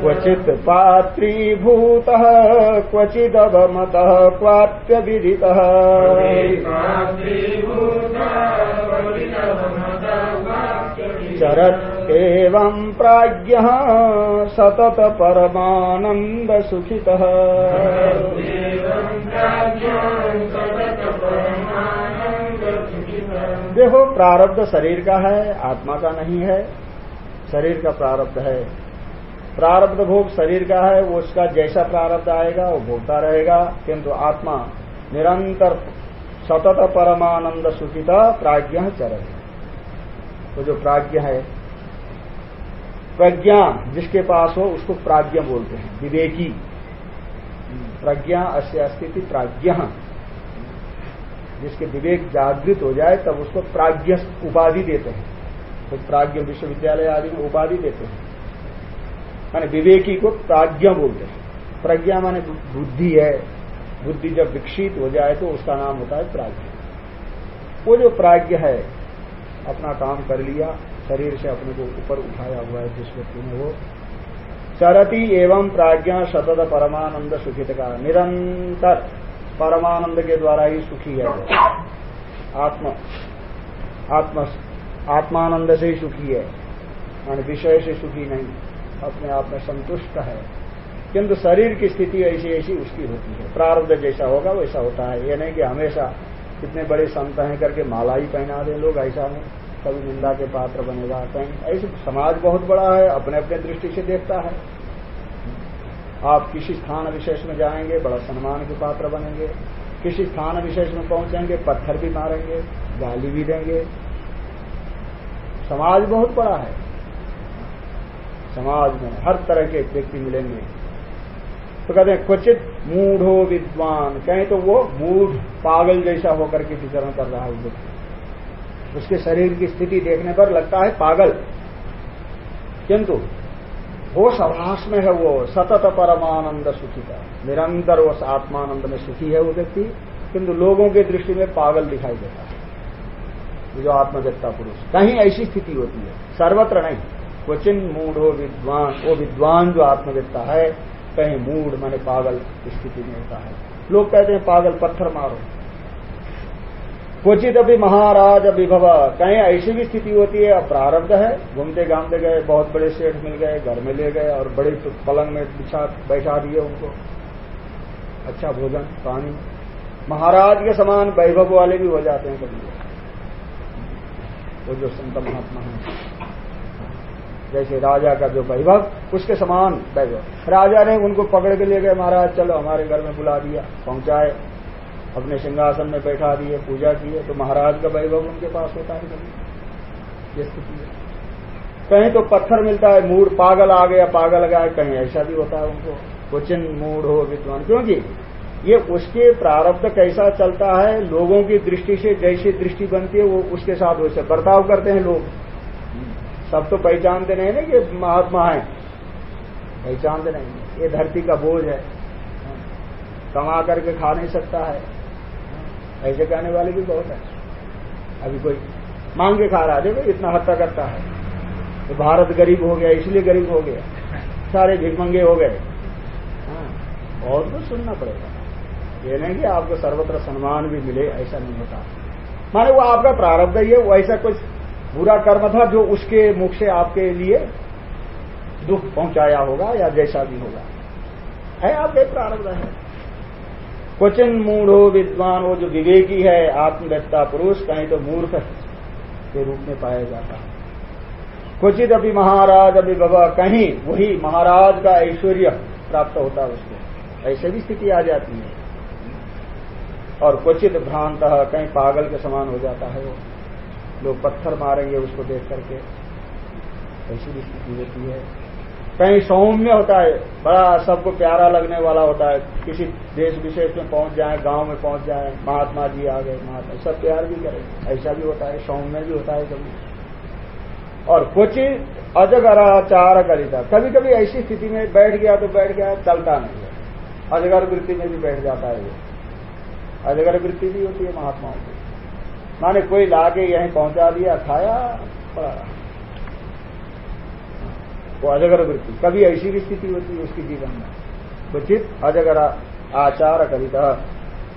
क्वचित् पात्रीभूतः क्वचिदवमतः क्वाप्यविदितः। चरत् एवम् प्राज्ञः सतत परमानन्दसुखितः। देखो, प्रारब्ध शरीर का है, आत्मा का नहीं है, शरीर का प्रारब्ध है। प्रारब्ध भोग शरीर का है, वो उसका जैसा प्रारब्ध आएगा, वो भोगता रहेगा, किंतु आत्मा निरंतर सतत परमानंद सुखिता प्राज्ञ चरण वो जो प्राज्ञ है प्रज्ञा जिसके पास हो, उसको प्राज्ञ बोलते हैं। विवेकी। प्रज्ञा अस्य अस्थिति प्राज्ञ। जिसके विवेक जागृत हो जाए, तब उसको प्राज्ञ उपाधि देते हैं। तो प्राज्ञ विश्वविद्यालय आदि में उपाधि देते हैं। माने विवेकी को प्राज्ञ बोलते हैं। प्रज्ञा माने बुद्धि है। बुद्धि जब विकसित हो जाए तो उसका नाम होता है प्राज्ञ। वो जो प्राज्ञ है, अपना काम कर लिया शरीर से अपने को ऊपर उठाया हुआ है, जिस व्यक्ति ने वो चरती एवं प्राज्ञा सतत परमानंद सुखित का, निरंतर परमानंद के द्वारा ही सुखी है आत्म आत्म, आत्मानंद से ही सुखी है मान विषय से सुखी नहीं, अपने आप में संतुष्ट है। किंतु शरीर की स्थिति ऐसी ऐसी उसकी होती है। प्रारब्ध जैसा होगा, वैसा होता है। ये नहीं कि हमेशा कितने बड़े संत हैं करके माला ही पहना दें लोग, ऐसा नहीं। कभी निंदा के पात्र बनेगा। कहीं, ऐसे समाज बहुत बड़ा है अपने अपने दृष्टि से देखता है। आप किसी स्थान विशेष में जाएँगे, बड़ा सम्मान के पात्र बनेंगे। किसी स्थान विशेष में पहुँचेंगे, पत्थर भी मारेंगे, गाली भी देंगे। समाज बहुत बड़ा है। समाज में हर तरह के व्यक्ति मिलेंगे। तो कहते हैं, क्वचित मूढ़ो विद्वान। कहें तो वो मूढ़ पागल जैसा होकर के विचरण कर रहा है व्यक्ति। उसके शरीर की स्थिति देखने पर लगता है पागल। किंतु वो सभाष में है वो, सतत परमानंद सुखी का निरंतर वो आत्मानंद में सुखी है वो व्यक्ति, किंतु लोगों की दृष्टि में पागल दिखाई देता है। जो आत्मव्यक्ता पुरुष, कहीं ऐसी स्थिति होती है, सर्वत्र नहीं। क्वचिन मूढ़ो विद्वान, वो विद्वान जो आत्मवेत्ता है, कहीं मूढ़, माने पागल स्थिति में होता है। लोग कहते हैं, पागल पत्थर मारो। क्वचित अभी महाराज विभव कहीं, ऐसी भी स्थिति होती है, अब प्रारब्ध है। घूमते घामते गए, बहुत बड़े सेठ मिल गए, घर में ले गए और बड़े पलंग में बिछा, बैठा दिए उनको। अच्छा भोजन, पानी। महाराज के समान वैभव वाले भी हो जाते हैं कभी। वो जो संत महात्मा है। जैसे राजा का जो वैभव, उसके समान वैभव। राजा ने उनको पकड़ के ले गए, महाराज, चलो हमारे घर में बुला दिया। पहुँचाए। अपने सिंहासन में बैठा दिए, पूजा किए तो महाराज का वैभव उनके पास होता है कभी ये स्थिति है। कहीं तो पत्थर मिलता है, मूड पागल आ गया, पागल गया, कहीं ऐसा भी होता है उनको। क्वेश्चन मूड हो, विद्वान। क्योंकि ये उसके प्रारब्ध कैसा चलता है, लोगों की दृष्टि से जैसी दृष्टि बनती है, वो उसके साथ वैसे बर्ताव करते हैं लोग। सब तो पहचानते नहीं ना कि महात्मा है। पहचानते नहीं। ये धरती का बोझ है। कमा करके खा नहीं सकता है। ऐसे कहने वाले भी बहुत है। अभी कोई मांग के खा रहा देखो इतना हत्या करता है। तो भारत गरीब हो गया इसलिए गरीब हो गया। सारे भिकमंगे हो गए। हाँ, बहुत कुछ सुनना पड़ेगा। ये नहीं कि आपको सर्वत्र सम्मान भी मिले ऐसा नहीं होता। माने वो आपका प्रारब्ध ही है वो ऐसा कुछ बुरा कर्म था जो उसके मुख से आपके लिए दुख पहुँचाया होगा या जैसा भी होगा। है आपके प्रारब्ध है। क्वचिन मूढ़ो विद्वान, वो जो विवेकी है आत्मव्यता पुरुष, कहीं तो मूर्ख के रूप में पाया जाता है। क्वचित अभी महाराज, अभी बाबा, कहीं वही महाराज का ऐश्वर्य प्राप्त होता है उसको ऐसे भी स्थिति आ जाती है। और क्वचित भ्रांत, कहीं पागल के समान हो जाता है वो। लोग पत्थर मारेंगे उसको देख करके। ऐसी भी स्थिति होती है। कहीं सौम्य होता है, बड़ा सबको प्यारा लगने वाला होता है। किसी देश विशेष में पहुँच जाए, गाँव में पहुँच जाए, महात्मा जी आ गए, महात्मा, सब प्यार भी करेंगे ऐसा भी होता है, सौम्य भी होता है कभी। और कुछ अजगराचार करिता। कभी कभी ऐसी स्थिति में बैठ गया तो बैठ गया, चलता नहीं है। अजगर वृत्ति में भी बैठ जाता है वो। अजगर वृत्ति भी होती है महात्माओं की। माने कोई लाके यहीं पहुँचा दिया, खाया, पड़ा। वो अजगर वृत्ति कभी ऐसी भी स्थिति होती है उसकी जीवन में क्वचित अजगर आचार कविता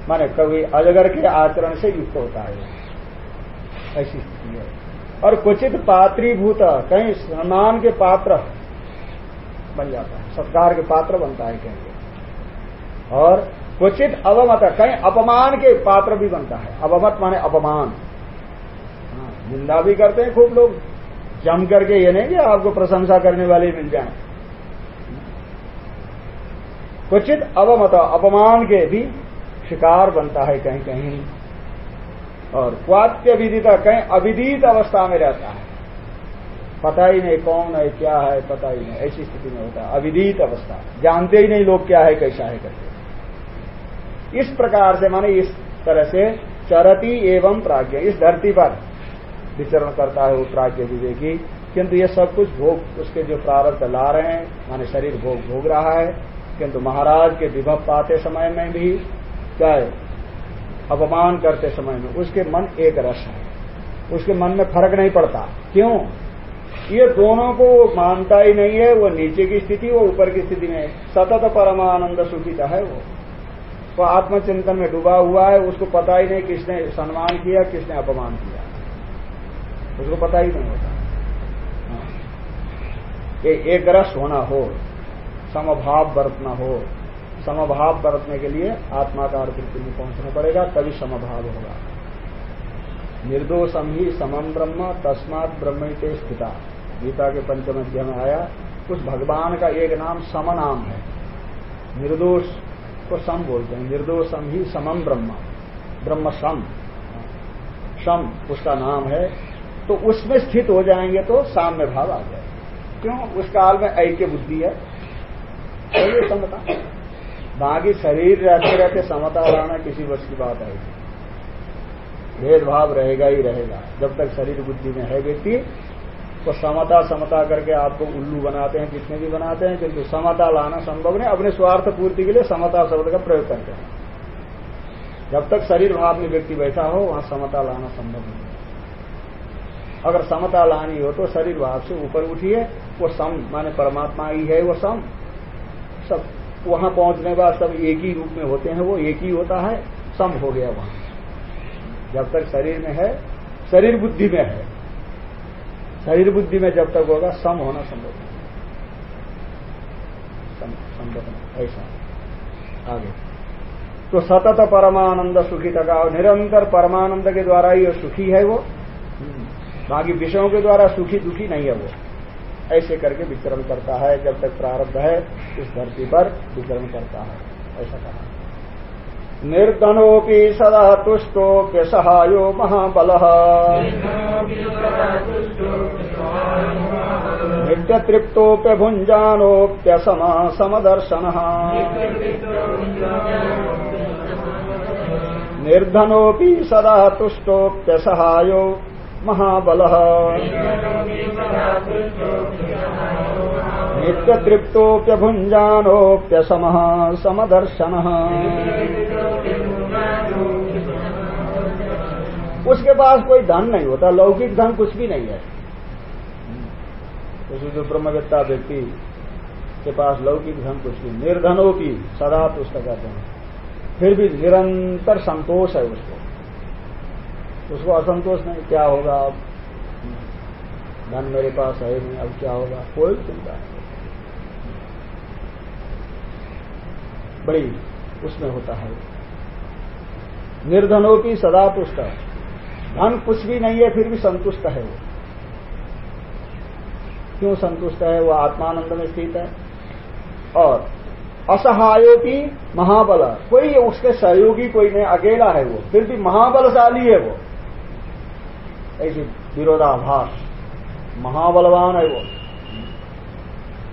माने कभी अजगर के आचरण से युक्त होता है ऐसी स्थिति है। और क्वचित पात्रीभूत कहीं सम्मान के पात्र बन जाता है सत्कार के पात्र बनता है कहीं। और क्वचित अवमत कहीं अपमान के पात्र भी बनता है। अवमत माने अपमान। हाँ, निंदा भी करते हैं खूब लोग। जम करके ये नहीं कि आपको प्रशंसा करने वाले मिल जाए। क्वचित अवमत, अपमान के भी शिकार बनता है कहीं कहीं। और क्वात्य विदिता कहीं अविदित अवस्था में रहता है। पता ही नहीं कौन है, क्या है, पता ही नहीं। ऐसी स्थिति में होता है। अविदित अवस्था। जानते ही नहीं लोग क्या है, कैसा है करके। इस प्रकार से माने इस तरह से चरती एवं प्राज्ञ। इस धरती पर विचरण करता है वो प्राज्ञ विवेकी। किंतु ये सब कुछ भोग, उसके जो प्रारब्ध ला रहे हैं, माने शरीर भोग भोग रहा है। किंतु महाराज के विभव पाते समय में भी, चाहे अपमान करते समय में, उसके मन एक रस है। उसके मन में फ़र्क नहीं पड़ता। क्यों? ये दोनों को वो मानता ही नहीं है, वो नीचे की स्थिति, वो ऊपर की स्थिति में। सतत परमानंद सुखिता है वो। वो आत्मचिंतन में डूबा हुआ है, उसको पता ही नहीं किसने सम्मान किया, किसने अपमान किया। उसको पता ही नहीं होता। हाँ। एक रस होना हो, समभाव बरतना हो, समभाव बरतने के लिए आत्माकार वृत्ति में पहुँचना पड़ेगा, तभी समभाव होगा। निर्दोषम ही समम ब्रह्म, तस्मात ब्रह्म के स्थिता। गीता के पंचम अध्याय में आया, उस भगवान का एक नाम सम नाम है। निर्दोष को सम बोलते हैं। निर्दोषम ही समम ब्रह्म ब्रह्म सम। सम, उसका नाम है तो उसमें स्थित हो जाएँगे तो साम्य भाव आ जाए क्यों? उस काल में ऐक्य बुद्धि है। समता बाकी शरीर रहते रहते समता लाना किसी वर्ष की बात है। भेदभाव रहेगा ही रहेगा। जब तक शरीर बुद्धि में है व्यक्ति तो समता समता करके आपको उल्लू बनाते हैं कितने भी बनाते हैं, किंतु समता लाना संभव नहीं। अपने स्वार्थ पूर्ति के लिए समता शब्द का प्रयोग करते हैं। जब तक शरीर भाव में व्यक्ति बैठा हो, वहाँ समता लाना संभव नहीं। अगर समता लानी हो तो शरीर भाव से ऊपर उठिए, वो सम, माने परमात्मा ही है वो सम। सब, वहाँ पहुँचने के बाद सब एक ही रूप में होते हैं, वो एक ही होता है, सम हो गया वहाँ। जब तक शरीर में है, शरीर बुद्धि में है। शरीर बुद्धि में जब तक होगा, सम होना संभव संभव ऐसा। आगे। तो सतत परमानंद सुखी तक निरंतर परमानंद के द्वारा ही सुखी है वो। बाकी विषयों के द्वारा सुखी दुखी नहीं है वो। ऐसे करके विचरण करता है, जब तक प्रारब्ध है, इस धरती पर विचरण करता है। ऐसा कहा। निर्धनोपि सदा तुष्टोप्य सहायो महाबल। नित्यतृप्तोप्य भुंजानोप्य समा समदर्शन। निर्धनोपि सदा तुष्टोप्य सहायो महाबल। नित्य तृप्तोप्यभुंजानोप्यसम समदर्शन। उसके पास कोई धन नहीं होता, लौकिक धन कुछ भी नहीं है। उसी जो ब्रह्मवेत्ता व्यक्ति के पास लौकिक धन कुछ भी निर्धनों की सदा पुस्तक कहते हैं। फिर भी निरंतर संतोष है उसको। उसको असंतोष नहीं, क्या होगा अब? धन मेरे पास है नहीं, अब क्या होगा? कोई चिंता नहीं। बड़ी उसमें होता है। निर्धनों की सदा पुष्ट धन कुछ भी नहीं है, फिर भी संतुष्ट है वो। क्यों संतुष्ट है? वो आत्मानंद में स्थित है। और असहायों की महाबल। कोई उसके सहयोगी कोई नहीं, अकेला है वो। फिर भी महाबलशाली है वो। ऐसी विरोधाभास महाबलवान है वो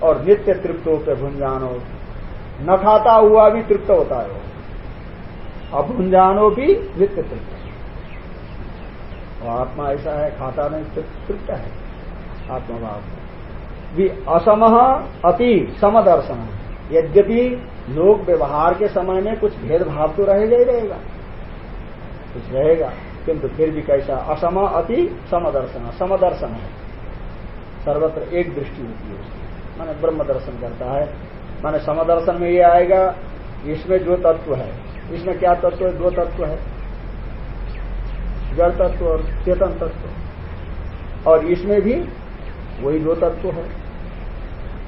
और नित्य तृप्तों पे भुंजानो न खाता हुआ भी तृप्त होता है। वो अभुंजानो भी नित्य तृप्त आत्मा ऐसा है, खाता नहीं, तृप्त है। आत्मभाव। भी असम अति समदर्शन। यद्यपि लोग व्यवहार के समय में कुछ भेदभाव तो रहेगा ही रहेगा। कुछ रहेगा। किंतु फिर भी कैसा? असम अति समदर्शन। समदर्शन है। सर्वत्र एक दृष्टि होती है उसकी। माने ब्रह्म दर्शन करता है। माने समदर्शन में ये आएगा, इसमें जो तत्व है। इसमें क्या तत्व है? दो तत्व है। जड़ तत्व और चेतन तत्व। और इसमें भी वही दो तत्व है।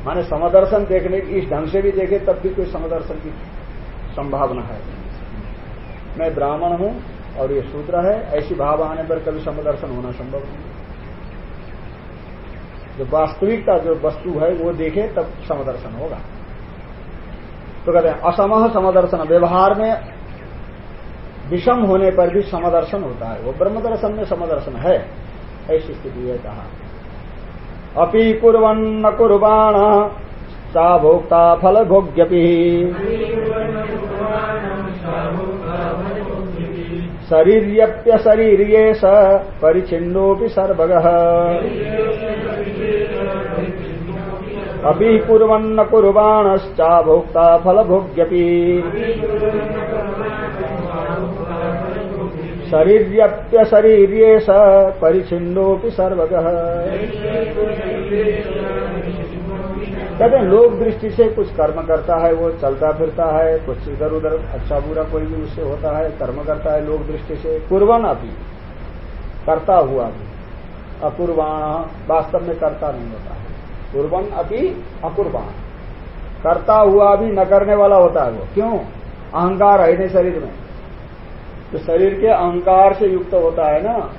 माने समदर्शन देखने, इस ढंग से भी देखे, तब भी कोई समदर्शन की संभावना है। मैं ब्राह्मण हूँ और ये सूत्र है, ऐसी भाव आने पर कभी समदर्शन होना संभव नहीं। जो वास्तविकता, जो वस्तु है, वो देखे तब समदर्शन होगा। तो कहते हैं असम समदर्शन, व्यवहार में विषम होने पर भी समदर्शन होता है। वो ब्रह्म दर्शन में समदर्शन है, ऐसी स्थिति है कहा। अपि कुरन्न कुर्बाण सा भोक्ता फल भोग्यपि शरीर्यप्य शरीर्ये स परिचिन्नोऽपि सर्वग। अपि कुर्वन्न कुर्बाणश्चा भोक्ता फलभोग्यपि। शरीर्यप्य शरीर्ये स परिचिन्नोऽपि सर्वगः। कहते हैं, लोक दृष्टि से कुछ कर्म करता है, वो चलता फिरता है, कुछ इधर उधर अच्छा बुरा कोई भी उससे होता है, कर्म करता है लोक दृष्टि से कुर्बान अभी करता हुआ भी। अकुर्बाण वास्तव में करता नहीं होता है। कुर्बन अभी अकुर्बान करता हुआ भी न करने वाला होता है वो। क्यों? अहंकार है नहीं शरीर में। तो शरीर के अहंकार से युक्त होता है ना,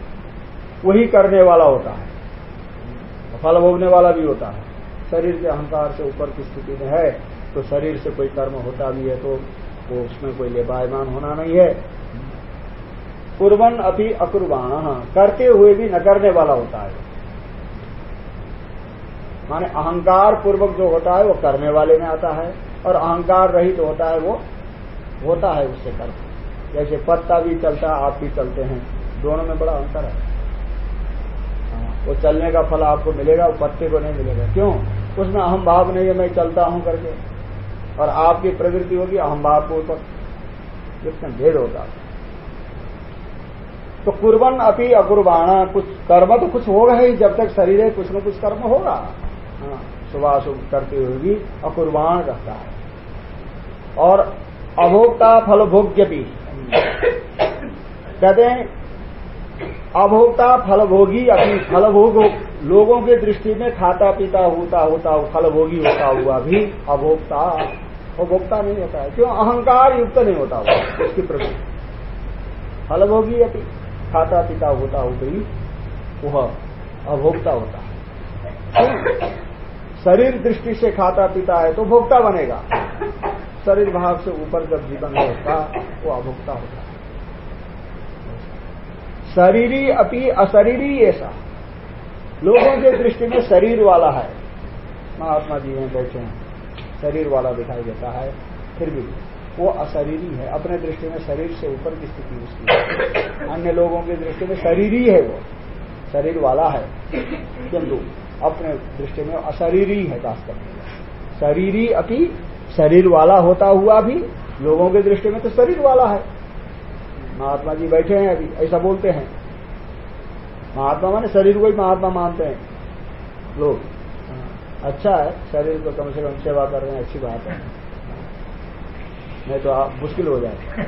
वही करने वाला होता है। फल भोगने वाला भी होता है। शरीर के अहंकार से ऊपर की स्थिति में है तो शरीर से कोई कर्म होता भी है तो वो उसमें कोई लेबायमान होना नहीं है। कुर्बन अभी अकुर्बाण करते हुए भी न करने वाला होता है। माने अहंकार पूर्वक जो होता है, वो करने वाले में आता है, और अहंकार रहित तो होता है, वो होता है उससे कर्म। जैसे पत्ता भी चलता, आप भी चलते हैं, दोनों में बड़ा अंतर है। वो चलने का फल आपको मिलेगा, वो पत्ते को नहीं मिलेगा। क्यों? उसमें अहम भाव नहीं है, मैं चलता हूँ करके। और आपकी प्रवृत्ति होगी अहम भाव को ऊपर। कितना भेद होगा तो कुर्बन अपी अकुर्बाणा, कुछ कर्म तो कुछ होगा ही, जब तक शरीर है, कुछ न कुछ कर्म होगा। हाँ सुबह शुभ करते हुए भी अकुर्बाण रहता है। और अभोक्ता फल भोग्य भी। कहते हैं, अभोक्ता फलभोगी अपनी फल भोग लोगों के दृष्टि में खाता पीता, होता होता फल भोगी होता हुआ भी अभोक्ता। अभोक्ता नहीं होता है। क्यों? अहंकार युक्त नहीं होता हुआ। उसकी प्रति फल भोगी अपनी खाता पीता, होता हो भी वह अभोक्ता होता है। शरीर दृष्टि से खाता पीता है तो भोक्ता बनेगा। शरीर भाव से ऊपर जब जीवन है उसका वो अभोक्ता होता है। शरीरी अपनी अशरीरी ऐसा। लोगों के दृष्टि में शरीर वाला है। महात्मा जी में बैठे हैं। शरीर वाला दिखाई देता है। फिर भी वो अशरीरी है। अपने दृष्टि में शरीर से ऊपर की स्थिति उसकी अन्य लोगों की दृष्टि में शरीरी है वो। शरीर वाला है। किंतु अपने दृष्टि में अशरीरी है वास्तव में शरीरी अति शरीर वाला होता हुआ भी लोगों की दृष्टि में तो शरीर वाला है। महात्मा जी बैठे हैं अभी। ऐसा बोलते हैं। महात्मा माने शरीर को ही महात्मा मानते हैं। लोग। अच्छा है, शरीर को कम से कम सेवा कर रहे हैं, अच्छी बात है। नहीं तो आप मुश्किल हो जाए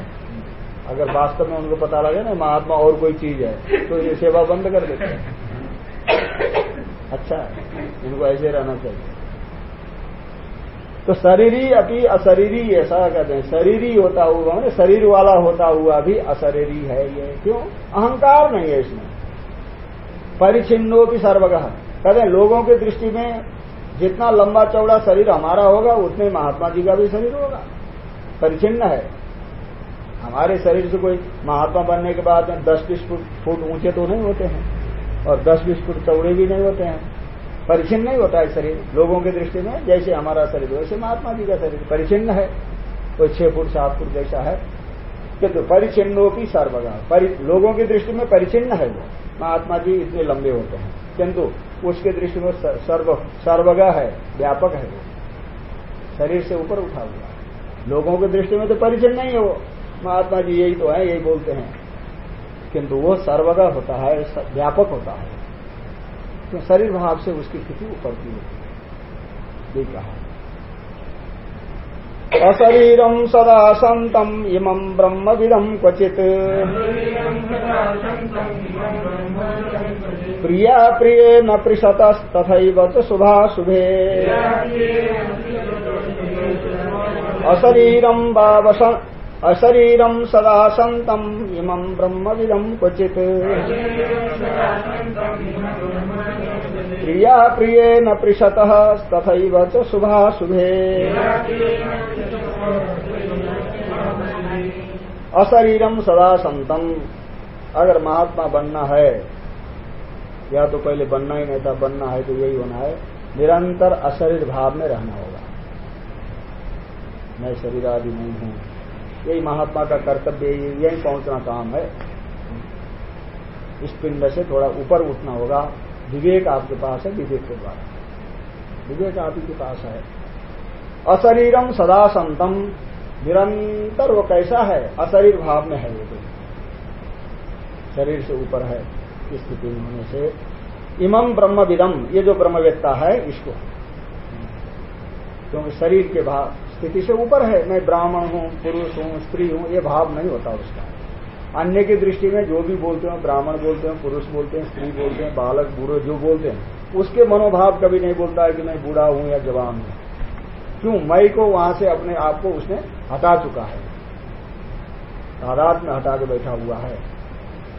अगर वास्तव में उनको पता लगे ना, महात्मा और कोई चीज़ है तो ये सेवा बंद कर देते हैं। अच्छा है, इनको ऐसे रहना चाहिए। तो शरीरी अति अशरीरी ऐसा कहते हैं। शरीरी होता हुआ, मैंने शरीर वाला होता हुआ भी अशरीरी है ये। क्यों? अहंकार नहीं है इसमें। परिचिन्नो भी सर्वगह कहते लोगों की दृष्टि में जितना लंबा चौड़ा शरीर हमारा होगा, उतने महात्मा जी का भी शरीर होगा। परिचिन्न है। हमारे शरीर से कोई महात्मा बनने के बाद में दस बीस फुट ऊँचे तो नहीं होते हैं, और दस बीस फुट चौड़े भी नहीं होते हैं। परिचिन नहीं होता है शरीर, लोगों की दृष्टि में जैसे हमारा शरीर, वैसे महात्मा जी का शरीर। परिचिन्न है, कोई छह फुट, सात फुट जैसा है। किंतु परिचिन्नो की सर्वगा लोगों की दृष्टि में परिचिन्न है वो। महात्मा जी इतने लंबे होते हैं। किंतु उसके दृष्टि में सर्व सर्वगा है, व्यापक है वो। शरीर से ऊपर उठा हुआ है। लोगों की दृष्टि में तो परिचय नहीं है वो। महात्मा जी यही तो है, यही बोलते हैं। किंतु वो सर्वगा होता है व्यापक होता है। तो शरीर भाव से उसकी स्थिति ऊपर की होती है। कहा अशरीरम सदा संतम इमं ब्रह्म विदम क्वचित। प्रिया प्रिय न पृषत तथा शुभा शुभे अशरीरम अशरीरम सदा संतम इमं ब्रह्म विदम क्वचित प्रिया प्रिय न पृषत तथा शुभा शुभे अशरीरम सदा संतम। अगर महात्मा बनना है, या तो पहले बनना ही नहीं था, बनना है तो यही होना है। निरंतर अशरीर भाव में रहना होगा। मैं शरीर आदि नहीं हूँ। यही महात्मा का कर्तव्य यही पहुँचना काम है। इस पिंड से थोड़ा ऊपर उठना होगा। विवेक आपके पास है, विवेक के द्वारा। विवेक आप के पास है। अशरीरम सदा संतम निरंतर वो कैसा है? अशरीर भाव में है वो तो। शरीर से ऊपर है, इस स्थिति में होने से। इमम ब्रह्म विदम ये जो ब्रह्मवेत्ता है, इसको। क्योंकि शरीर के भाव, स्थिति से ऊपर है। मैं ब्राह्मण हूँ, पुरुष हूँ, स्त्री हूँ, ये भाव नहीं होता उसका। अन्य की दृष्टि में जो भी बोलते हैं, ब्राह्मण बोलते हैं, पुरुष बोलते हैं, स्त्री बोलते हैं, बालक, बूढ़े जो बोलते हैं, उसके मनोभाव कभी नहीं बोलता है कि मैं बूढ़ा हूँ या जवान हूँ। क्यों? मई को वहाँ से अपने आप को उसने हटा चुका है। तादाद में हटा के बैठा हुआ है।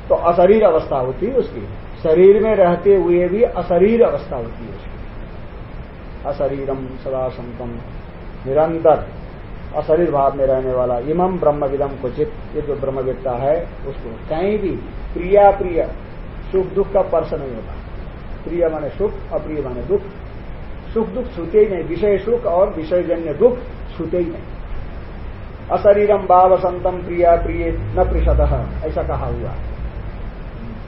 तो अशरीर अवस्था होती है उसकी। शरीर में रहते हुए भी अशरीर अवस्था होती है उसकी। अशरीरम सदा संतम निरंतर। अशरीर भाव में रहने वाला। इमम ब्रह्मविदम कुचित ये जो ब्रह्मविद्ता है, उसको कहीं भी प्रिया प्रिय, सुख दुख का पर्श नहीं होता। प्रिय माने सुख, अप्रिय माने दुख। सुख दुख छूते ही नहीं, विषय सुख और विषयजन्य दुख छूते ही नहीं। अशरीरम बाव संतम प्रिया प्रिय न पृषद ऐसा कहा हुआ।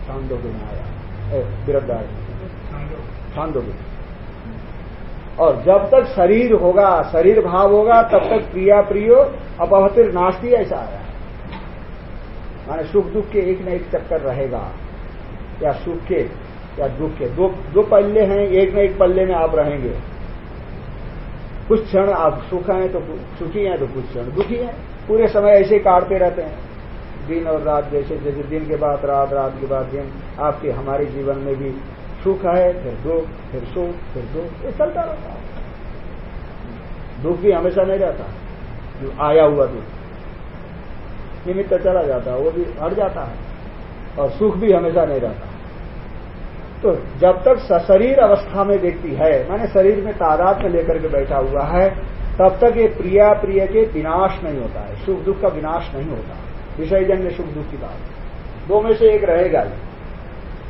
छांदोग्य में आया। विरद्धा छांदोग्य। और जब तक शरीर होगा, शरीर भाव होगा, तब तक प्रिया प्रियो अपहतिर नास्ती ऐसा आया। माने सुख दुख के एक न एक चक्कर रहेगा। या सुख के, या दुख के। दो दो पल्ले हैं, एक न एक पल्ले में आप रहेंगे। कुछ क्षण आप सुख हैं तो सुखी हैं तो कुछ क्षण दुखी हैं। पूरे समय ऐसे काटते रहते हैं। दिन और रात जैसे जैसे दिन के बाद, रात रात के बाद दिन। आपके, हमारे जीवन में भी सुख है, फिर दुख, फिर सुख, फिर दुख। ये चलता रहता है। दुख भी हमेशा नहीं रहता। जो आया हुआ दुख, निमित्त चला जाता है, वो भी हट जाता है। और सुख भी हमेशा नहीं रहता। तो जब तक सशरीर अवस्था में व्यक्ति है, माने शरीर में तादाद में लेकर के बैठा हुआ है, तब तक ये प्रिया प्रिय के विनाश नहीं होता है। सुख दुख का विनाश नहीं होता। विषयजन्य सुख दुख की बात। दो में से एक रहेगा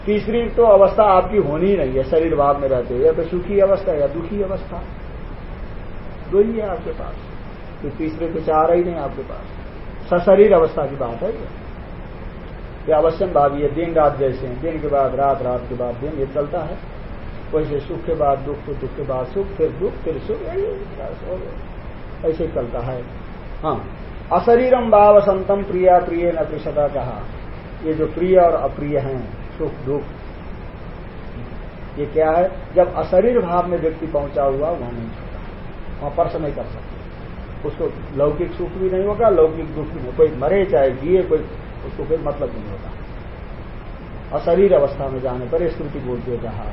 तीसरी तो अवस्था आपकी होनी ही नहीं है, शरीर भाव में रहते या तो सुखी अवस्था या दुखी अवस्था। दो ही है आपके पास। तो तीसरे तो चाह ही नहीं आपके पास। सशरीर अवस्था की बात है ये। ये अवश्यम भावी है दिन रात जैसे हैं। दिन के बाद, रात रात के बाद दिन ये चलता है। वैसे सुख के बाद दुख तो दुख के बाद सुख, फिर दुख, फिर सुख ऐसे चलता है। हाँ। अशरीरम भाव संतम प्रिया प्रिय न कहा। ये जो प्रिय और अप्रिय हैं सुख दुख ये क्या है? जब अशरीर भाव में व्यक्ति पहुँचा हुआ, वहाँ नहीं छोड़ा वहाँ पर्श नहीं कर सकते। उसको लौकिक सुख भी नहीं होगा, लौकिक दुख भी नहीं। कोई मरे चाहे जिए, कोई उसको कोई मतलब नहीं होता अशरीर अवस्था में जाने पर स्मृति बोलती है जहाँ।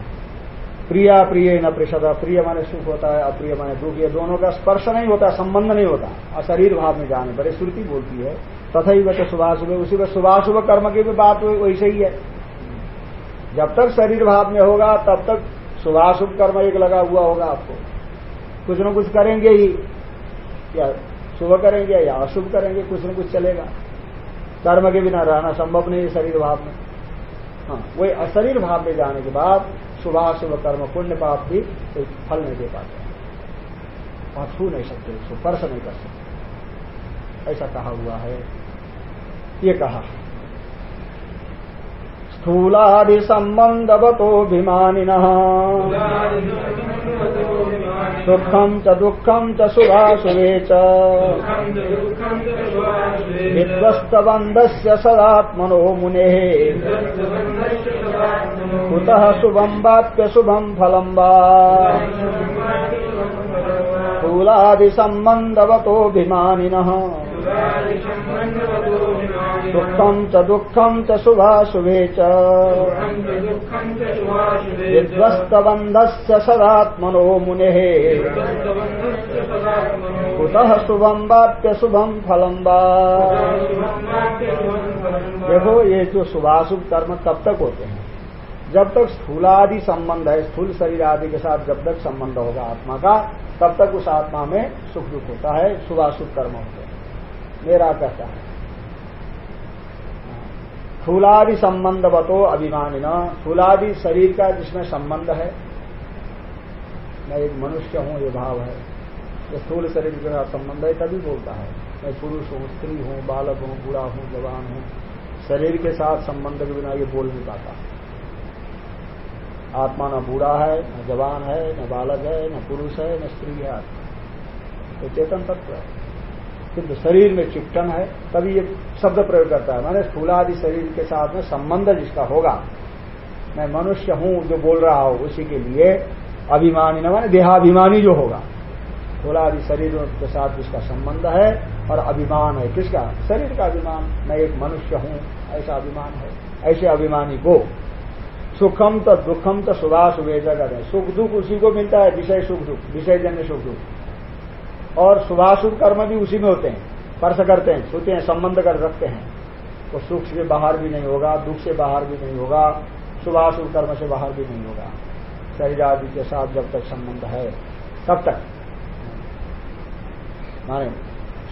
प्रिया प्रिय न प्रिषदा प्रिय माने सुख होता है, अप्रिय माने दुख। ये दोनों का स्पर्श नहीं होता, संबंध नहीं होता। अशरीर भाव में जाने पर श्रुति बोलती है। तथा ही तो सुबह उसी में सुबह सुबह कर्म की भी बात वैसे ही है। जब तक शरीर भाव में होगा, तब तक शुभाशुभ कर्म एक लगा हुआ होगा आपको। कुछ न कुछ करेंगे ही, या शुभ करेंगे या अशुभ करेंगे, कुछ न कुछ चलेगा। कर्म के बिना रहना संभव नहीं है शरीर भाव में। हाँ वही अशरीर भाव में जाने के बाद शुभाशुभ कर्म, पुण्य पाप भी कोई फल नहीं दे पाते। छू नहीं सकते, उसको स्पर्श नहीं कर सकते। ऐसा कहा हुआ है। ये कहा स्थूलादि सम्बन्धवतोऽभिमानिनः सुखम च दुःखम च शुभाशुभे च। विध्वस्तबन्धस्य सदात्मनो मुनेः। कुतः शुभम् वाप्यशुभम् फलम् वा? स्थूलादिसम्बन्धवतोऽभिमानिनः सुखम च दुःखम च शुभाशुभे च। विध्वस्तबन्धस्य सदात्मनो मुनेः। कुतः शुभम वाप्य शुभम फलम वा? देखो ये जो शुभाशुभ कर्म तब तक होते हैं? जब तक स्थूलादि संबंध है, स्थूल शरीर आदि के साथ जब तक संबंध होगा आत्मा का, तब तक उस आत्मा में सुख दुख होता है, शुभाशुभ कर्म होते हैं। मेरा कहता है। स्थूलादि संबंध बतो अभिमानी न स्थूलादि शरीर का जिसमें संबंध है, मैं एक मनुष्य हूँ, ये भाव है। ये स्थूल शरीर के साथ संबंध है, तभी बोलता है। मैं पुरुष हूँ, स्त्री हूँ, बालक हूँ, बूढ़ा हूँ, जवान हूँ। शरीर के साथ संबंध के बिना ये बोल नहीं पाता। आत्मा न बूढ़ा है, न जवान है, न बालक है, न पुरुष है, न स्त्री है आत्मा। ये चेतन तत्व है। किंतु शरीर में चिपटन है, तभी ये शब्द प्रयोग करता है। मैंने स्थूलादि शरीर के साथ में संबंध जिसका होगा, मैं मनुष्य हूँ जो बोल रहा हूँ, उसी के लिए अभिमानी न माने, देहाभिमानी जो होगा। स्थूलादि शरीर के साथ जिसका संबंध है और अभिमान है, किसका? शरीर का अभिमान। मैं एक मनुष्य हूँ, ऐसा अभिमान है। ऐसे अभिमानी को सुखम तो दुखम तो सुभा सुवेजा है। सुख दुख उसी को मिलता है, विषय सुख दुख, विषय जन्य सुख दुख। और शुभाशुभ कर्म भी उसी में होते हैं, स्पर्श करते हैं छूते हैं, संबंध कर रखते हैं। तो सुख से बाहर भी नहीं होगा, दुख से बाहर भी नहीं होगा शुभाशुभ कर्म से बाहर भी नहीं होगा। शरीर आदि के साथ जब तक संबंध है, तब तक। माने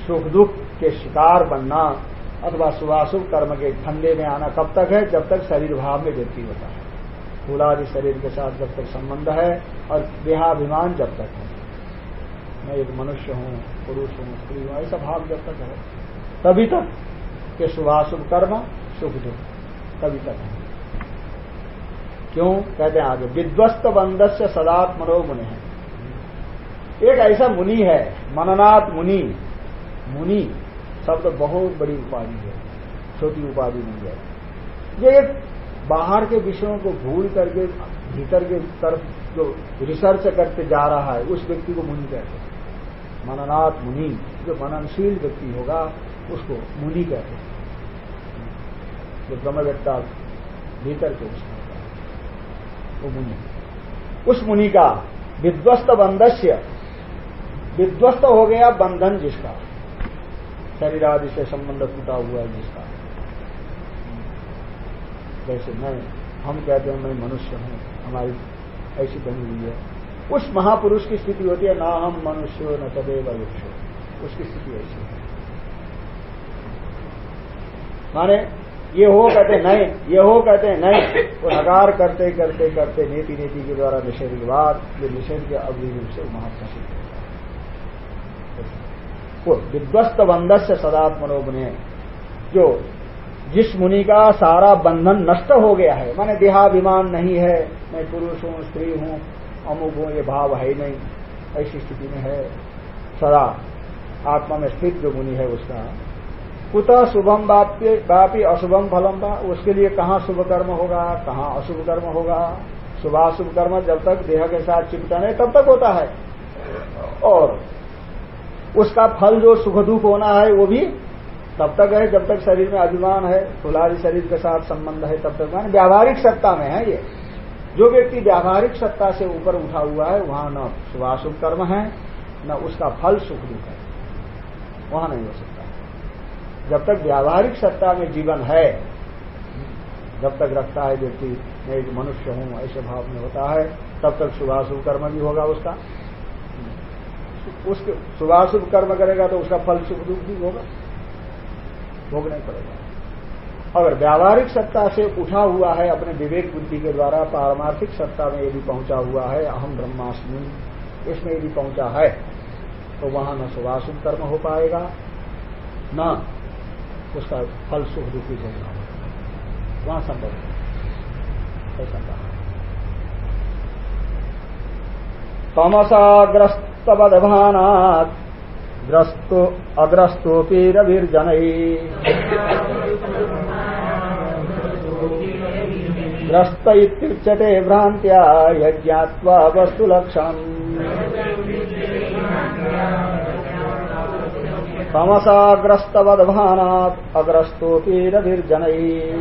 सुख दुख के शिकार बनना अथवा शुभाशुभ कर्म के फंदे में आना कब तक है? जब तक शरीर भाव में व्यक्ति होता है। फूलादि शरीर के साथ जब तक संबंध है और देहाभिमान जब तक है। मैं एक मनुष्य हूँ, पुरुष हूँ, स्त्री हूँ, ऐसा भाव जब तक है, तभी तक के शुभाशुभ कर्म, सुख दुख, तभी तक है। क्यों? कहते हैं आगे, विध्वस्त बंदस्य सदात्मनो मुनि है एक ऐसा मुनि है, मननाथ मुनि। मुनि शब्द बहुत बड़ी उपाधि है, छोटी उपाधि नहीं है। ये एक बाहर के विषयों को भूल करके, भीतर के तरफ़ जो रिसर्च करते जा रहा है, उस व्यक्ति को मुनि कहते हैं। मननाथ मुनि, जो मननशील व्यक्ति होगा, उसको मुनि कहते हैं। जो ब्रह्मव्यक्ता भीतर के उसमें वो मुनि। उस मुनि का विध्वस्त बंधस्य, विध्वस्त हो गया बंधन जिसका शरीर आदि से संबंध टूटा हुआ है जिसका। जैसे मैं, हम कहते हैं, मैं मनुष्य हूँ, हमारी ऐसी बनी हुई है। उस महापुरुष की स्थिति होती है, ना हम मनुष्य, न तदेव वृक्ष। उसकी स्थिति ऐसी है। माने, ये हो कहते नहीं, ये हो कहते नहीं। वो नकार करते करते करते, नीति नीति के द्वारा निषेध के बाद ये निषेध के अवधि रूप से महत्व सिद्ध वो विध्वस्त बंधस से सदात्मनो बने जो जिस मुनि का सारा बंधन नष्ट हो गया है, माने देहाभिमान नहीं है, मैं पुरुष हूँ, स्त्री हूँ, अमुक हूँ, ये भाव है ही नहीं, ऐसी स्थिति में है। सदा आत्मा में स्थित जो मुनि है उसका, कुत शुभम बापी अशुभम फलम बा, उसके लिए कहाँ शुभ कर्म होगा, कहाँ अशुभ कर्म होगा? शुभाशुभ कर्म जब तक देह के साथ चिपटन है तब तक होता है। और उसका फल जो सुख दुख होना है, वो भी तब तक है, जब तक शरीर में अभिमान है फुलारी शरीर के साथ संबंध है, तब तक मान व्यावहारिक सत्ता में है ये। जो व्यक्ति व्यावहारिक सत्ता से ऊपर उठा हुआ है, वहाँ न शुभाशुभ कर्म है, न उसका फल सुख दुख है। वहाँ नहीं हो सकता। जब तक व्यावहारिक सत्ता में जीवन है, जब तक रखता है व्यक्ति, मैं एक मनुष्य हूँ, ऐसे भाव में होता है, तब तक शुभाशुभ कर्म भी होगा उसका। उसके शुभाशुभ कर्म करेगा तो उसका फल सुख दुख भी होगा। भोगना पड़ेगा। अगर व्यावहारिक सत्ता से उठा हुआ है अपने विवेक बुद्धि के द्वारा, पारमार्थिक सत्ता में यदि पहुँचा हुआ है, अहम ब्रह्माष्टमी इसमें यदि पहुँचा है तो वहाँ न शुभाशुभ कर्म हो पाएगा, न उसका फल सुख दुखी भोगना होगा वहाँ संभव है। ऐसा तमसाग्रस्तवदभानात् ग्रस्तो अग्रस्तोपी रविर्जन ग्रस्त इत्युच्यते भ्रांत्या यज्ञात्वा वस्तुलक्षणम् तमसाग्रस्तवद्भानात् अग्रस्तोऽपि रविर्जनैः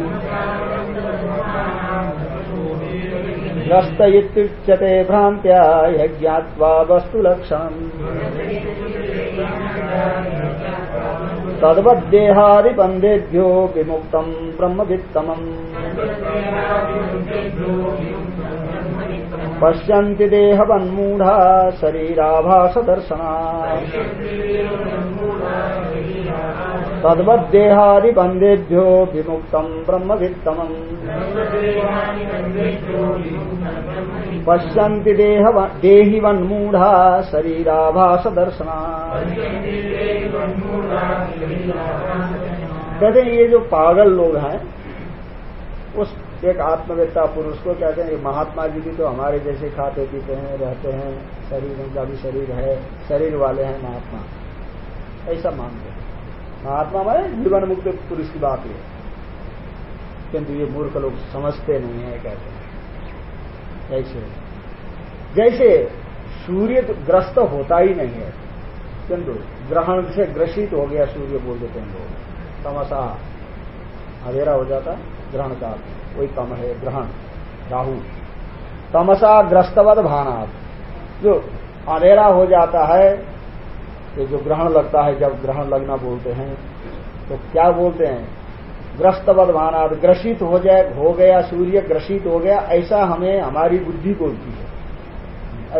ग्रस्त इत्युच्यते भ्रान्त्या, यज्ञात्वा वस्तुलक्षणम् तद्वद्देहादिबन्धेभ्यो विमुक्तम् ब्रह्मवित्तमम् पश्यन्ति देहवन्मूढा शरीराभासदर्शना तद्वत देहादि बंदेभ्यो विमुक्तम ब्रह्म वित्तम पश्यन्ति देह देहि वन्मूढ़ा शरीराभास दर्शना कहते ये जो पागल लोग हैं उस एक आत्मवेत्ता पुरुष को कहते हैं महात्मा जी भी तो हमारे जैसे खाते पीते हैं, रहते हैं, शरीर उनका भी शरीर है, शरीर वाले हैं महात्मा। ऐसा मानते हैं महात्मा माने जीवन मुक्त पुरुष की बात है। किंतु ये मूर्ख लोग समझते नहीं है, कहते हैं। ऐसे। जैसे सूर्य ग्रस्त होता ही नहीं है, किंतु ग्रहण से ग्रसित हो गया सूर्य बोल देते हैं लोग। तमसा, अंधेरा हो जाता। ग्रहण का वही तम है, ग्रहण। राहु। तमसा ग्रस्तवद भानात। जो अंधेरा हो जाता है तो जो ग्रहण लगता है, जब ग्रहण लगना बोलते हैं तो क्या बोलते हैं? ग्रस्तवद भानात, ग्रसित हो जाए, हो गया सूर्य, ग्रसित हो गया, ऐसा हमें, हमारी बुद्धि बोलती है।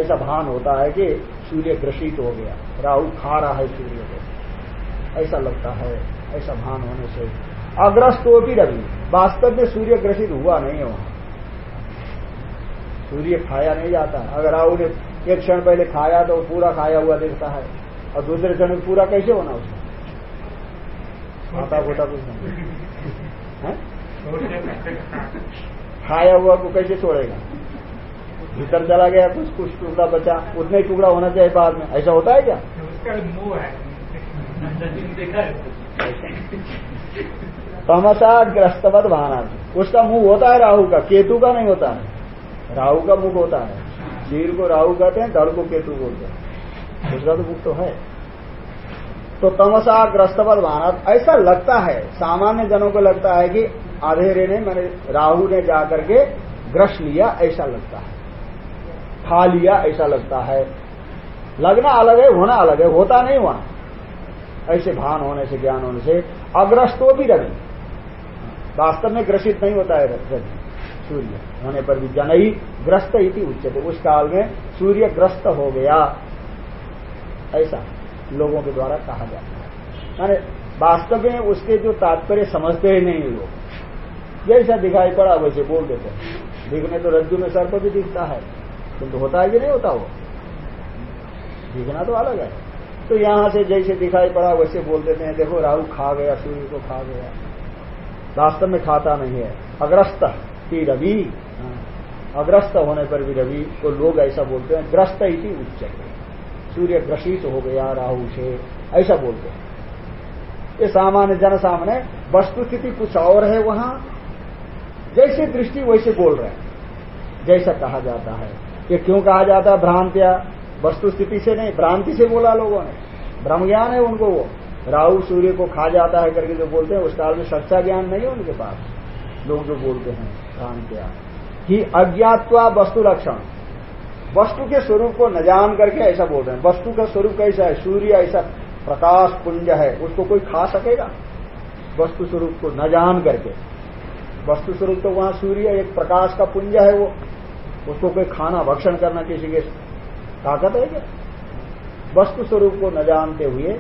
ऐसा भान होता है कि सूर्य ग्रसित हो गया, राहु खा रहा है सूर्य को। ऐसा लगता है, ऐसा भान होने से अग्रस्त भी रवि। वास्तव में सूर्य ग्रसित हुआ नहीं है वहाँ। सूर्य खाया नहीं जाता। अगर राहु ने एक क्षण पहले खाया तो पूरा खाया हुआ दिखता है। और दूसरे क्षण में पूरा कैसे होना उसका? खाता गोटा कुछ नहीं खाया हुआ को कैसे छोड़ेगा? भीतर चला गया कुछ कुछ टुकड़ा बचा। उतना ही टुकड़ा होना चाहिए बाद में। ऐसा होता है क्या? उसका मुँह है। तमसा ग्रस्तवत भाना उसका मुँह होता है राहु का, केतु का नहीं होता है। राहु का मुख होता है। शीर को राहु कहते हैं धड़ को केतु बोलते हैं। उसका तो मुख तो है। तो तमसा ग्रस्तवत भाना ऐसा लगता है, सामान्य जनों को लगता है कि अधेरे ने, मैंने राहु ने जाकर के ग्रस लिया, ऐसा लगता है। खा लिया, ऐसा लगता है। लगना अलग है, होना अलग है, होता नहीं वहाँ। ऐसे भान होने से, ज्ञान होने से अग्रस्तो भी रवि वास्तव में ग्रसित नहीं होता है रवि सूर्य होने पर भी जनई ग्रस्त ही उच्चते उस काल में सूर्य ग्रस्त हो गया। ऐसा लोगों के द्वारा कहा जाता है। माने वास्तव में उसके जो तात्पर्य समझते ही नहीं लोग। जैसा दिखाई पड़ा वैसे बोल देते हैं। दिखने तो रज्जु में सर्प भी दिखता है। किंतु होता है कि नहीं होता वो? दिखना तो अलग है। तो यहाँ से जैसे दिखाई पड़ा वैसे बोल देते हैं, देखो राहु खा गया, सूर्य को खा गया। वास्तव में खाता नहीं है। अग्रस्त की रवि। हाँ। अग्रस्त होने पर भी रवि को लोग ऐसा बोलते हैं, ग्रस्त ही उच्च सूर्य ग्रसित हो गया, राहु से, ऐसा बोलते हैं। ये सामान्य जन सामने वस्तुस्थिति कुछ और है वहाँ। जैसे दृष्टि वैसे बोल रहे हैं। जैसा कहा जाता है ये क्यों कहा जाता है? भ्रांतिया। वस्तु स्थिति से नहीं, भ्रांति से बोला लोगों ने। भ्रम ज्ञान है उनको वो। राहु सूर्य को खा जाता है करके जो बोलते हैं, उस काल में सच्चा ज्ञान नहीं है उनके पास। लोग जो बोलते हैं भ्रांतिया ही अज्ञातवा वस्तु लक्षण। वस्तु के स्वरूप को न जान करके ऐसा बोल रहे हैं। वस्तु का स्वरूप कैसा है? सूर्य ऐसा प्रकाश पुंज है, उसको कोई खा सकेगा? वस्तु स्वरूप को न जान करके। वस्तु स्वरूप तो वहाँ सूर्य एक प्रकाश का पुंज है वो। उसको कोई खाना, भक्षण करना किसी के ताकत है क्या? वस्तु स्वरूप को न जानते हुए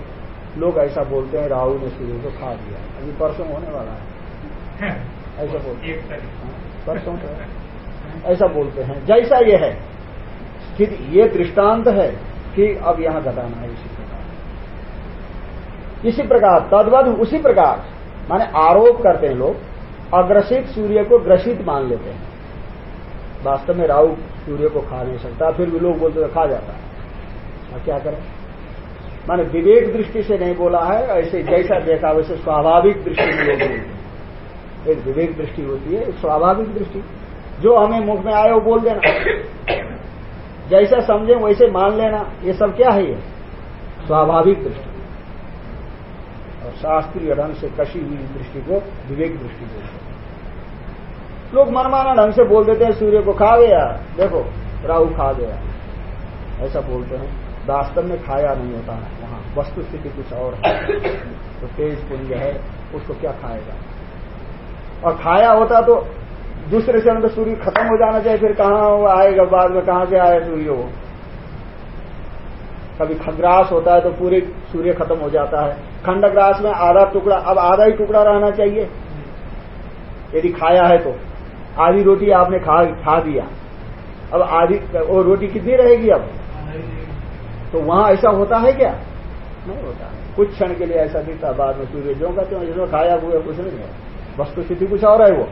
लोग ऐसा बोलते हैं राहु ने सूर्य को खा दिया अभी परसों होने वाला है। ऐसा बोलते हाँ, परसों तो ऐसा बोलते हैं। जैसा ये है स्थिति ये दृष्टांत है कि अब यहाँ घटाना है इसी प्रकार। इसी प्रकार तद्वध उसी प्रकार माने आरोप करते हैं लोग अग्रसित सूर्य को ग्रसित मान लेते हैं। वास्तव में राहु सूर्य को खा नहीं सकता फिर भी लोग बोलते खा जाता है। क्या करें? माने विवेक दृष्टि से नहीं बोला है, ऐसे जैसा देखा वैसे स्वाभाविक दृष्टि लोग बोलते एक विवेक दृष्टि होती है, एक स्वाभाविक दृष्टि। जो हमें मुख में आए वो बोल देना। जैसा समझे वैसे मान लेना। ये सब क्या है ये? स्वाभाविक दृष्टि। और शास्त्रीय ढंग से कशी हुई दृष्टि को विवेक दृष्टि बोलते हैं। लोग मनमाना ढंग से बोल देते हैं, सूर्य को खा गया, देखो, राहु खा गया। ऐसा बोलते हैं। वास्तव में खाया नहीं होता है वहाँ। वस्तु स्थिति कुछ और है। तो तेज पुंज है, उसको क्या खाएगा? और खाया होता तो दूसरे क्षण में सूर्य खत्म हो जाना चाहिए, फिर कहाँ आएगा? बाद में कहाँ से आया सूर्य वो? कभी खग्रास होता है तो पूरे सूर्य खत्म हो जाता है। खंडग्रास में आधा टुकड़ा, अब आधा ही टुकड़ा रहना चाहिए। यदि खाया है तो। आधी रोटी आपने खा खा दिया। अब आधी, वो रोटी कितनी रहेगी अब? तो वहाँ ऐसा होता है क्या? नहीं होता। कुछ क्षण के लिए ऐसा दिखता, बाद में सूर्य जो कहते हैं, जिसमें खाया हुआ कुछ नहीं है। वस्तु स्थिति कुछ और है वो।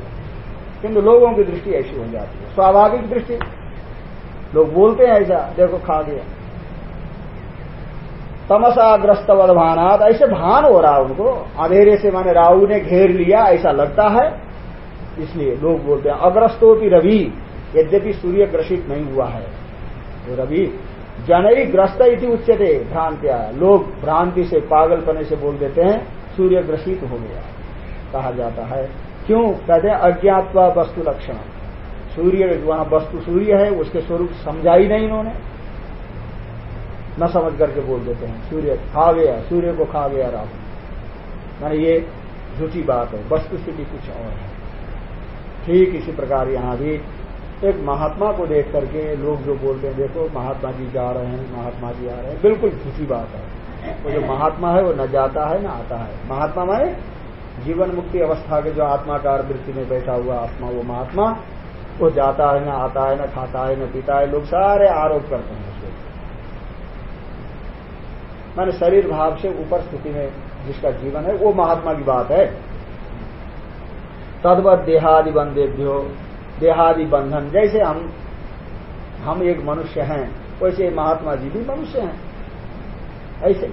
किंतु लोगों की दृष्टि ऐसी हो जाती है। स्वाभाविक दृष्टि। लोग बोलते हैं ऐसा, देखो खा गया। तमसाग्रस्त वधभानात ऐसे भान हो रहा उनको। अंधेरे से माने राहु ने घेर लिया, ऐसा लगता है। इसलिए लोग बोलते हैं अग्रस्तो की रवि। यद्यपि सूर्य ग्रसित नहीं हुआ है, वो रवि। जनई ग्रस्त इति उच्चते भ्रांतिया। लोग भ्रांति से, पागलपने से बोल देते हैं सूर्य ग्रसित हो गया। कहा जाता है। क्यों? कहते हैं, अज्ञातवा वस्तु लक्षण। सूर्य वहाँ वस्तु सूर्य है, उसके स्वरूप समझा ही नहीं इन्होंने। न समझ करके बोल देते हैं, सूर्य खा गया, सूर्य को खा गया राहु मैंने ये झूठी बात है, वस्तु स्थिति कुछ और है। ठीक इसी प्रकार यहाँ भी एक महात्मा को देख करके लोग जो बोलते हैं, देखो महात्मा जी जा रहे हैं, महात्मा जी आ रहे हैं। बिल्कुल झूठी बात है। वो जो महात्मा है, वो न जाता है, न आता है। महात्मा माने जीवन मुक्ति अवस्था के जो आत्माकार वृत्ति में बैठा हुआ आत्मा, वो महात्मा। वो जाता है, न आता है, न खाता है, न पीता है। लोग सारे आरोप करते हैं उसको। मैंने शरीर भाव से ऊपर स्थिति में जिसका जीवन है, वो महात्मा की बात है। तदवत देहादि बंदेभ्यो देहादि बंधन। जैसे हम हम एक मनुष्य हैं, वैसे महात्मा जी भी मनुष्य हैं। ऐसे।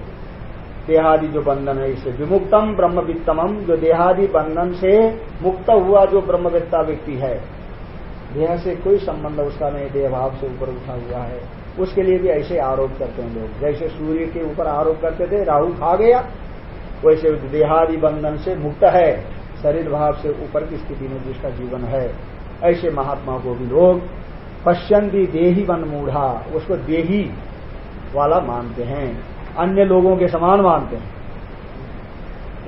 देहादि जो बंधन है इससे विमुक्तम ब्रह्मवित्तम जो देहादि बंधन से मुक्त हुआ जो ब्रह्मवित्ता व्यक्ति है, देह से कोई संबंध उसका नहीं देह भाव से ऊपर उठा हुआ है। उसके लिए भी ऐसे आरोप करते हैं लोग। जैसे सूर्य के ऊपर आरोप करते थे, राहु खा गया, वैसे देहादि बंधन से मुक्त है, शरीर भाव से ऊपर की स्थिति में जिसका जीवन है। ऐसे महात्मा को भी लोग पश्यंती देही वन मूढ़ा, उसको देही वाला मानते हैं, अन्य लोगों के समान मानते हैं।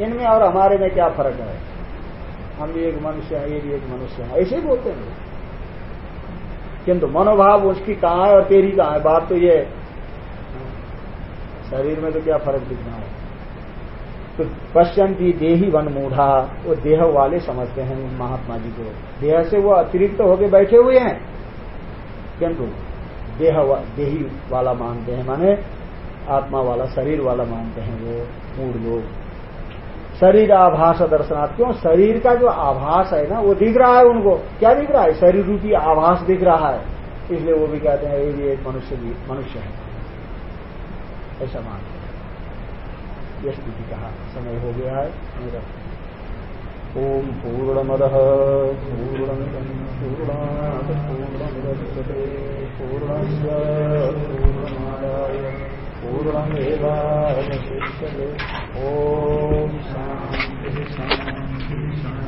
इनमें और हमारे में क्या फ़र्क है? हम भी एक मनुष्य है, ये भी एक मनुष्य है, ऐसे ही बोलते हैं किंतु मनोभाव उसकी कहाँ है और तेरी कहाँ है? बात तो ये शरीर में तो क्या फ़र्क दिखना है? तो पश्यंती देही वन मूढ़ा। वो देह वाले समझते हैं महात्मा जी को। देह से वो अतिरिक्त तो होके बैठे हुए हैं। किंतु देह वा, देही वाला मानते हैं। माने आत्मा वाला शरीर वाला मानते हैं वो मूढ़ लोग। शरीर आभास दर्शनार्थ क्यों? शरीर का जो आभास है ना वो दिख रहा है उनको। क्या दिख रहा है? शरीर रूपी आभास दिख रहा है। इसलिए वो भी कहते हैं ये भी एक मनुष्य मनुष्य है। ऐसा मानते यह स्थिति कहा। समय हो गया है ओम पूर्णमद। पूर्णम पूर्णात् पूर्णमुदच्यते। पूर्णस्य पूर्णमादाय। पूर्णमेवावशिष्यते। ॐ शान्तिः शान्तिः शान्तिः।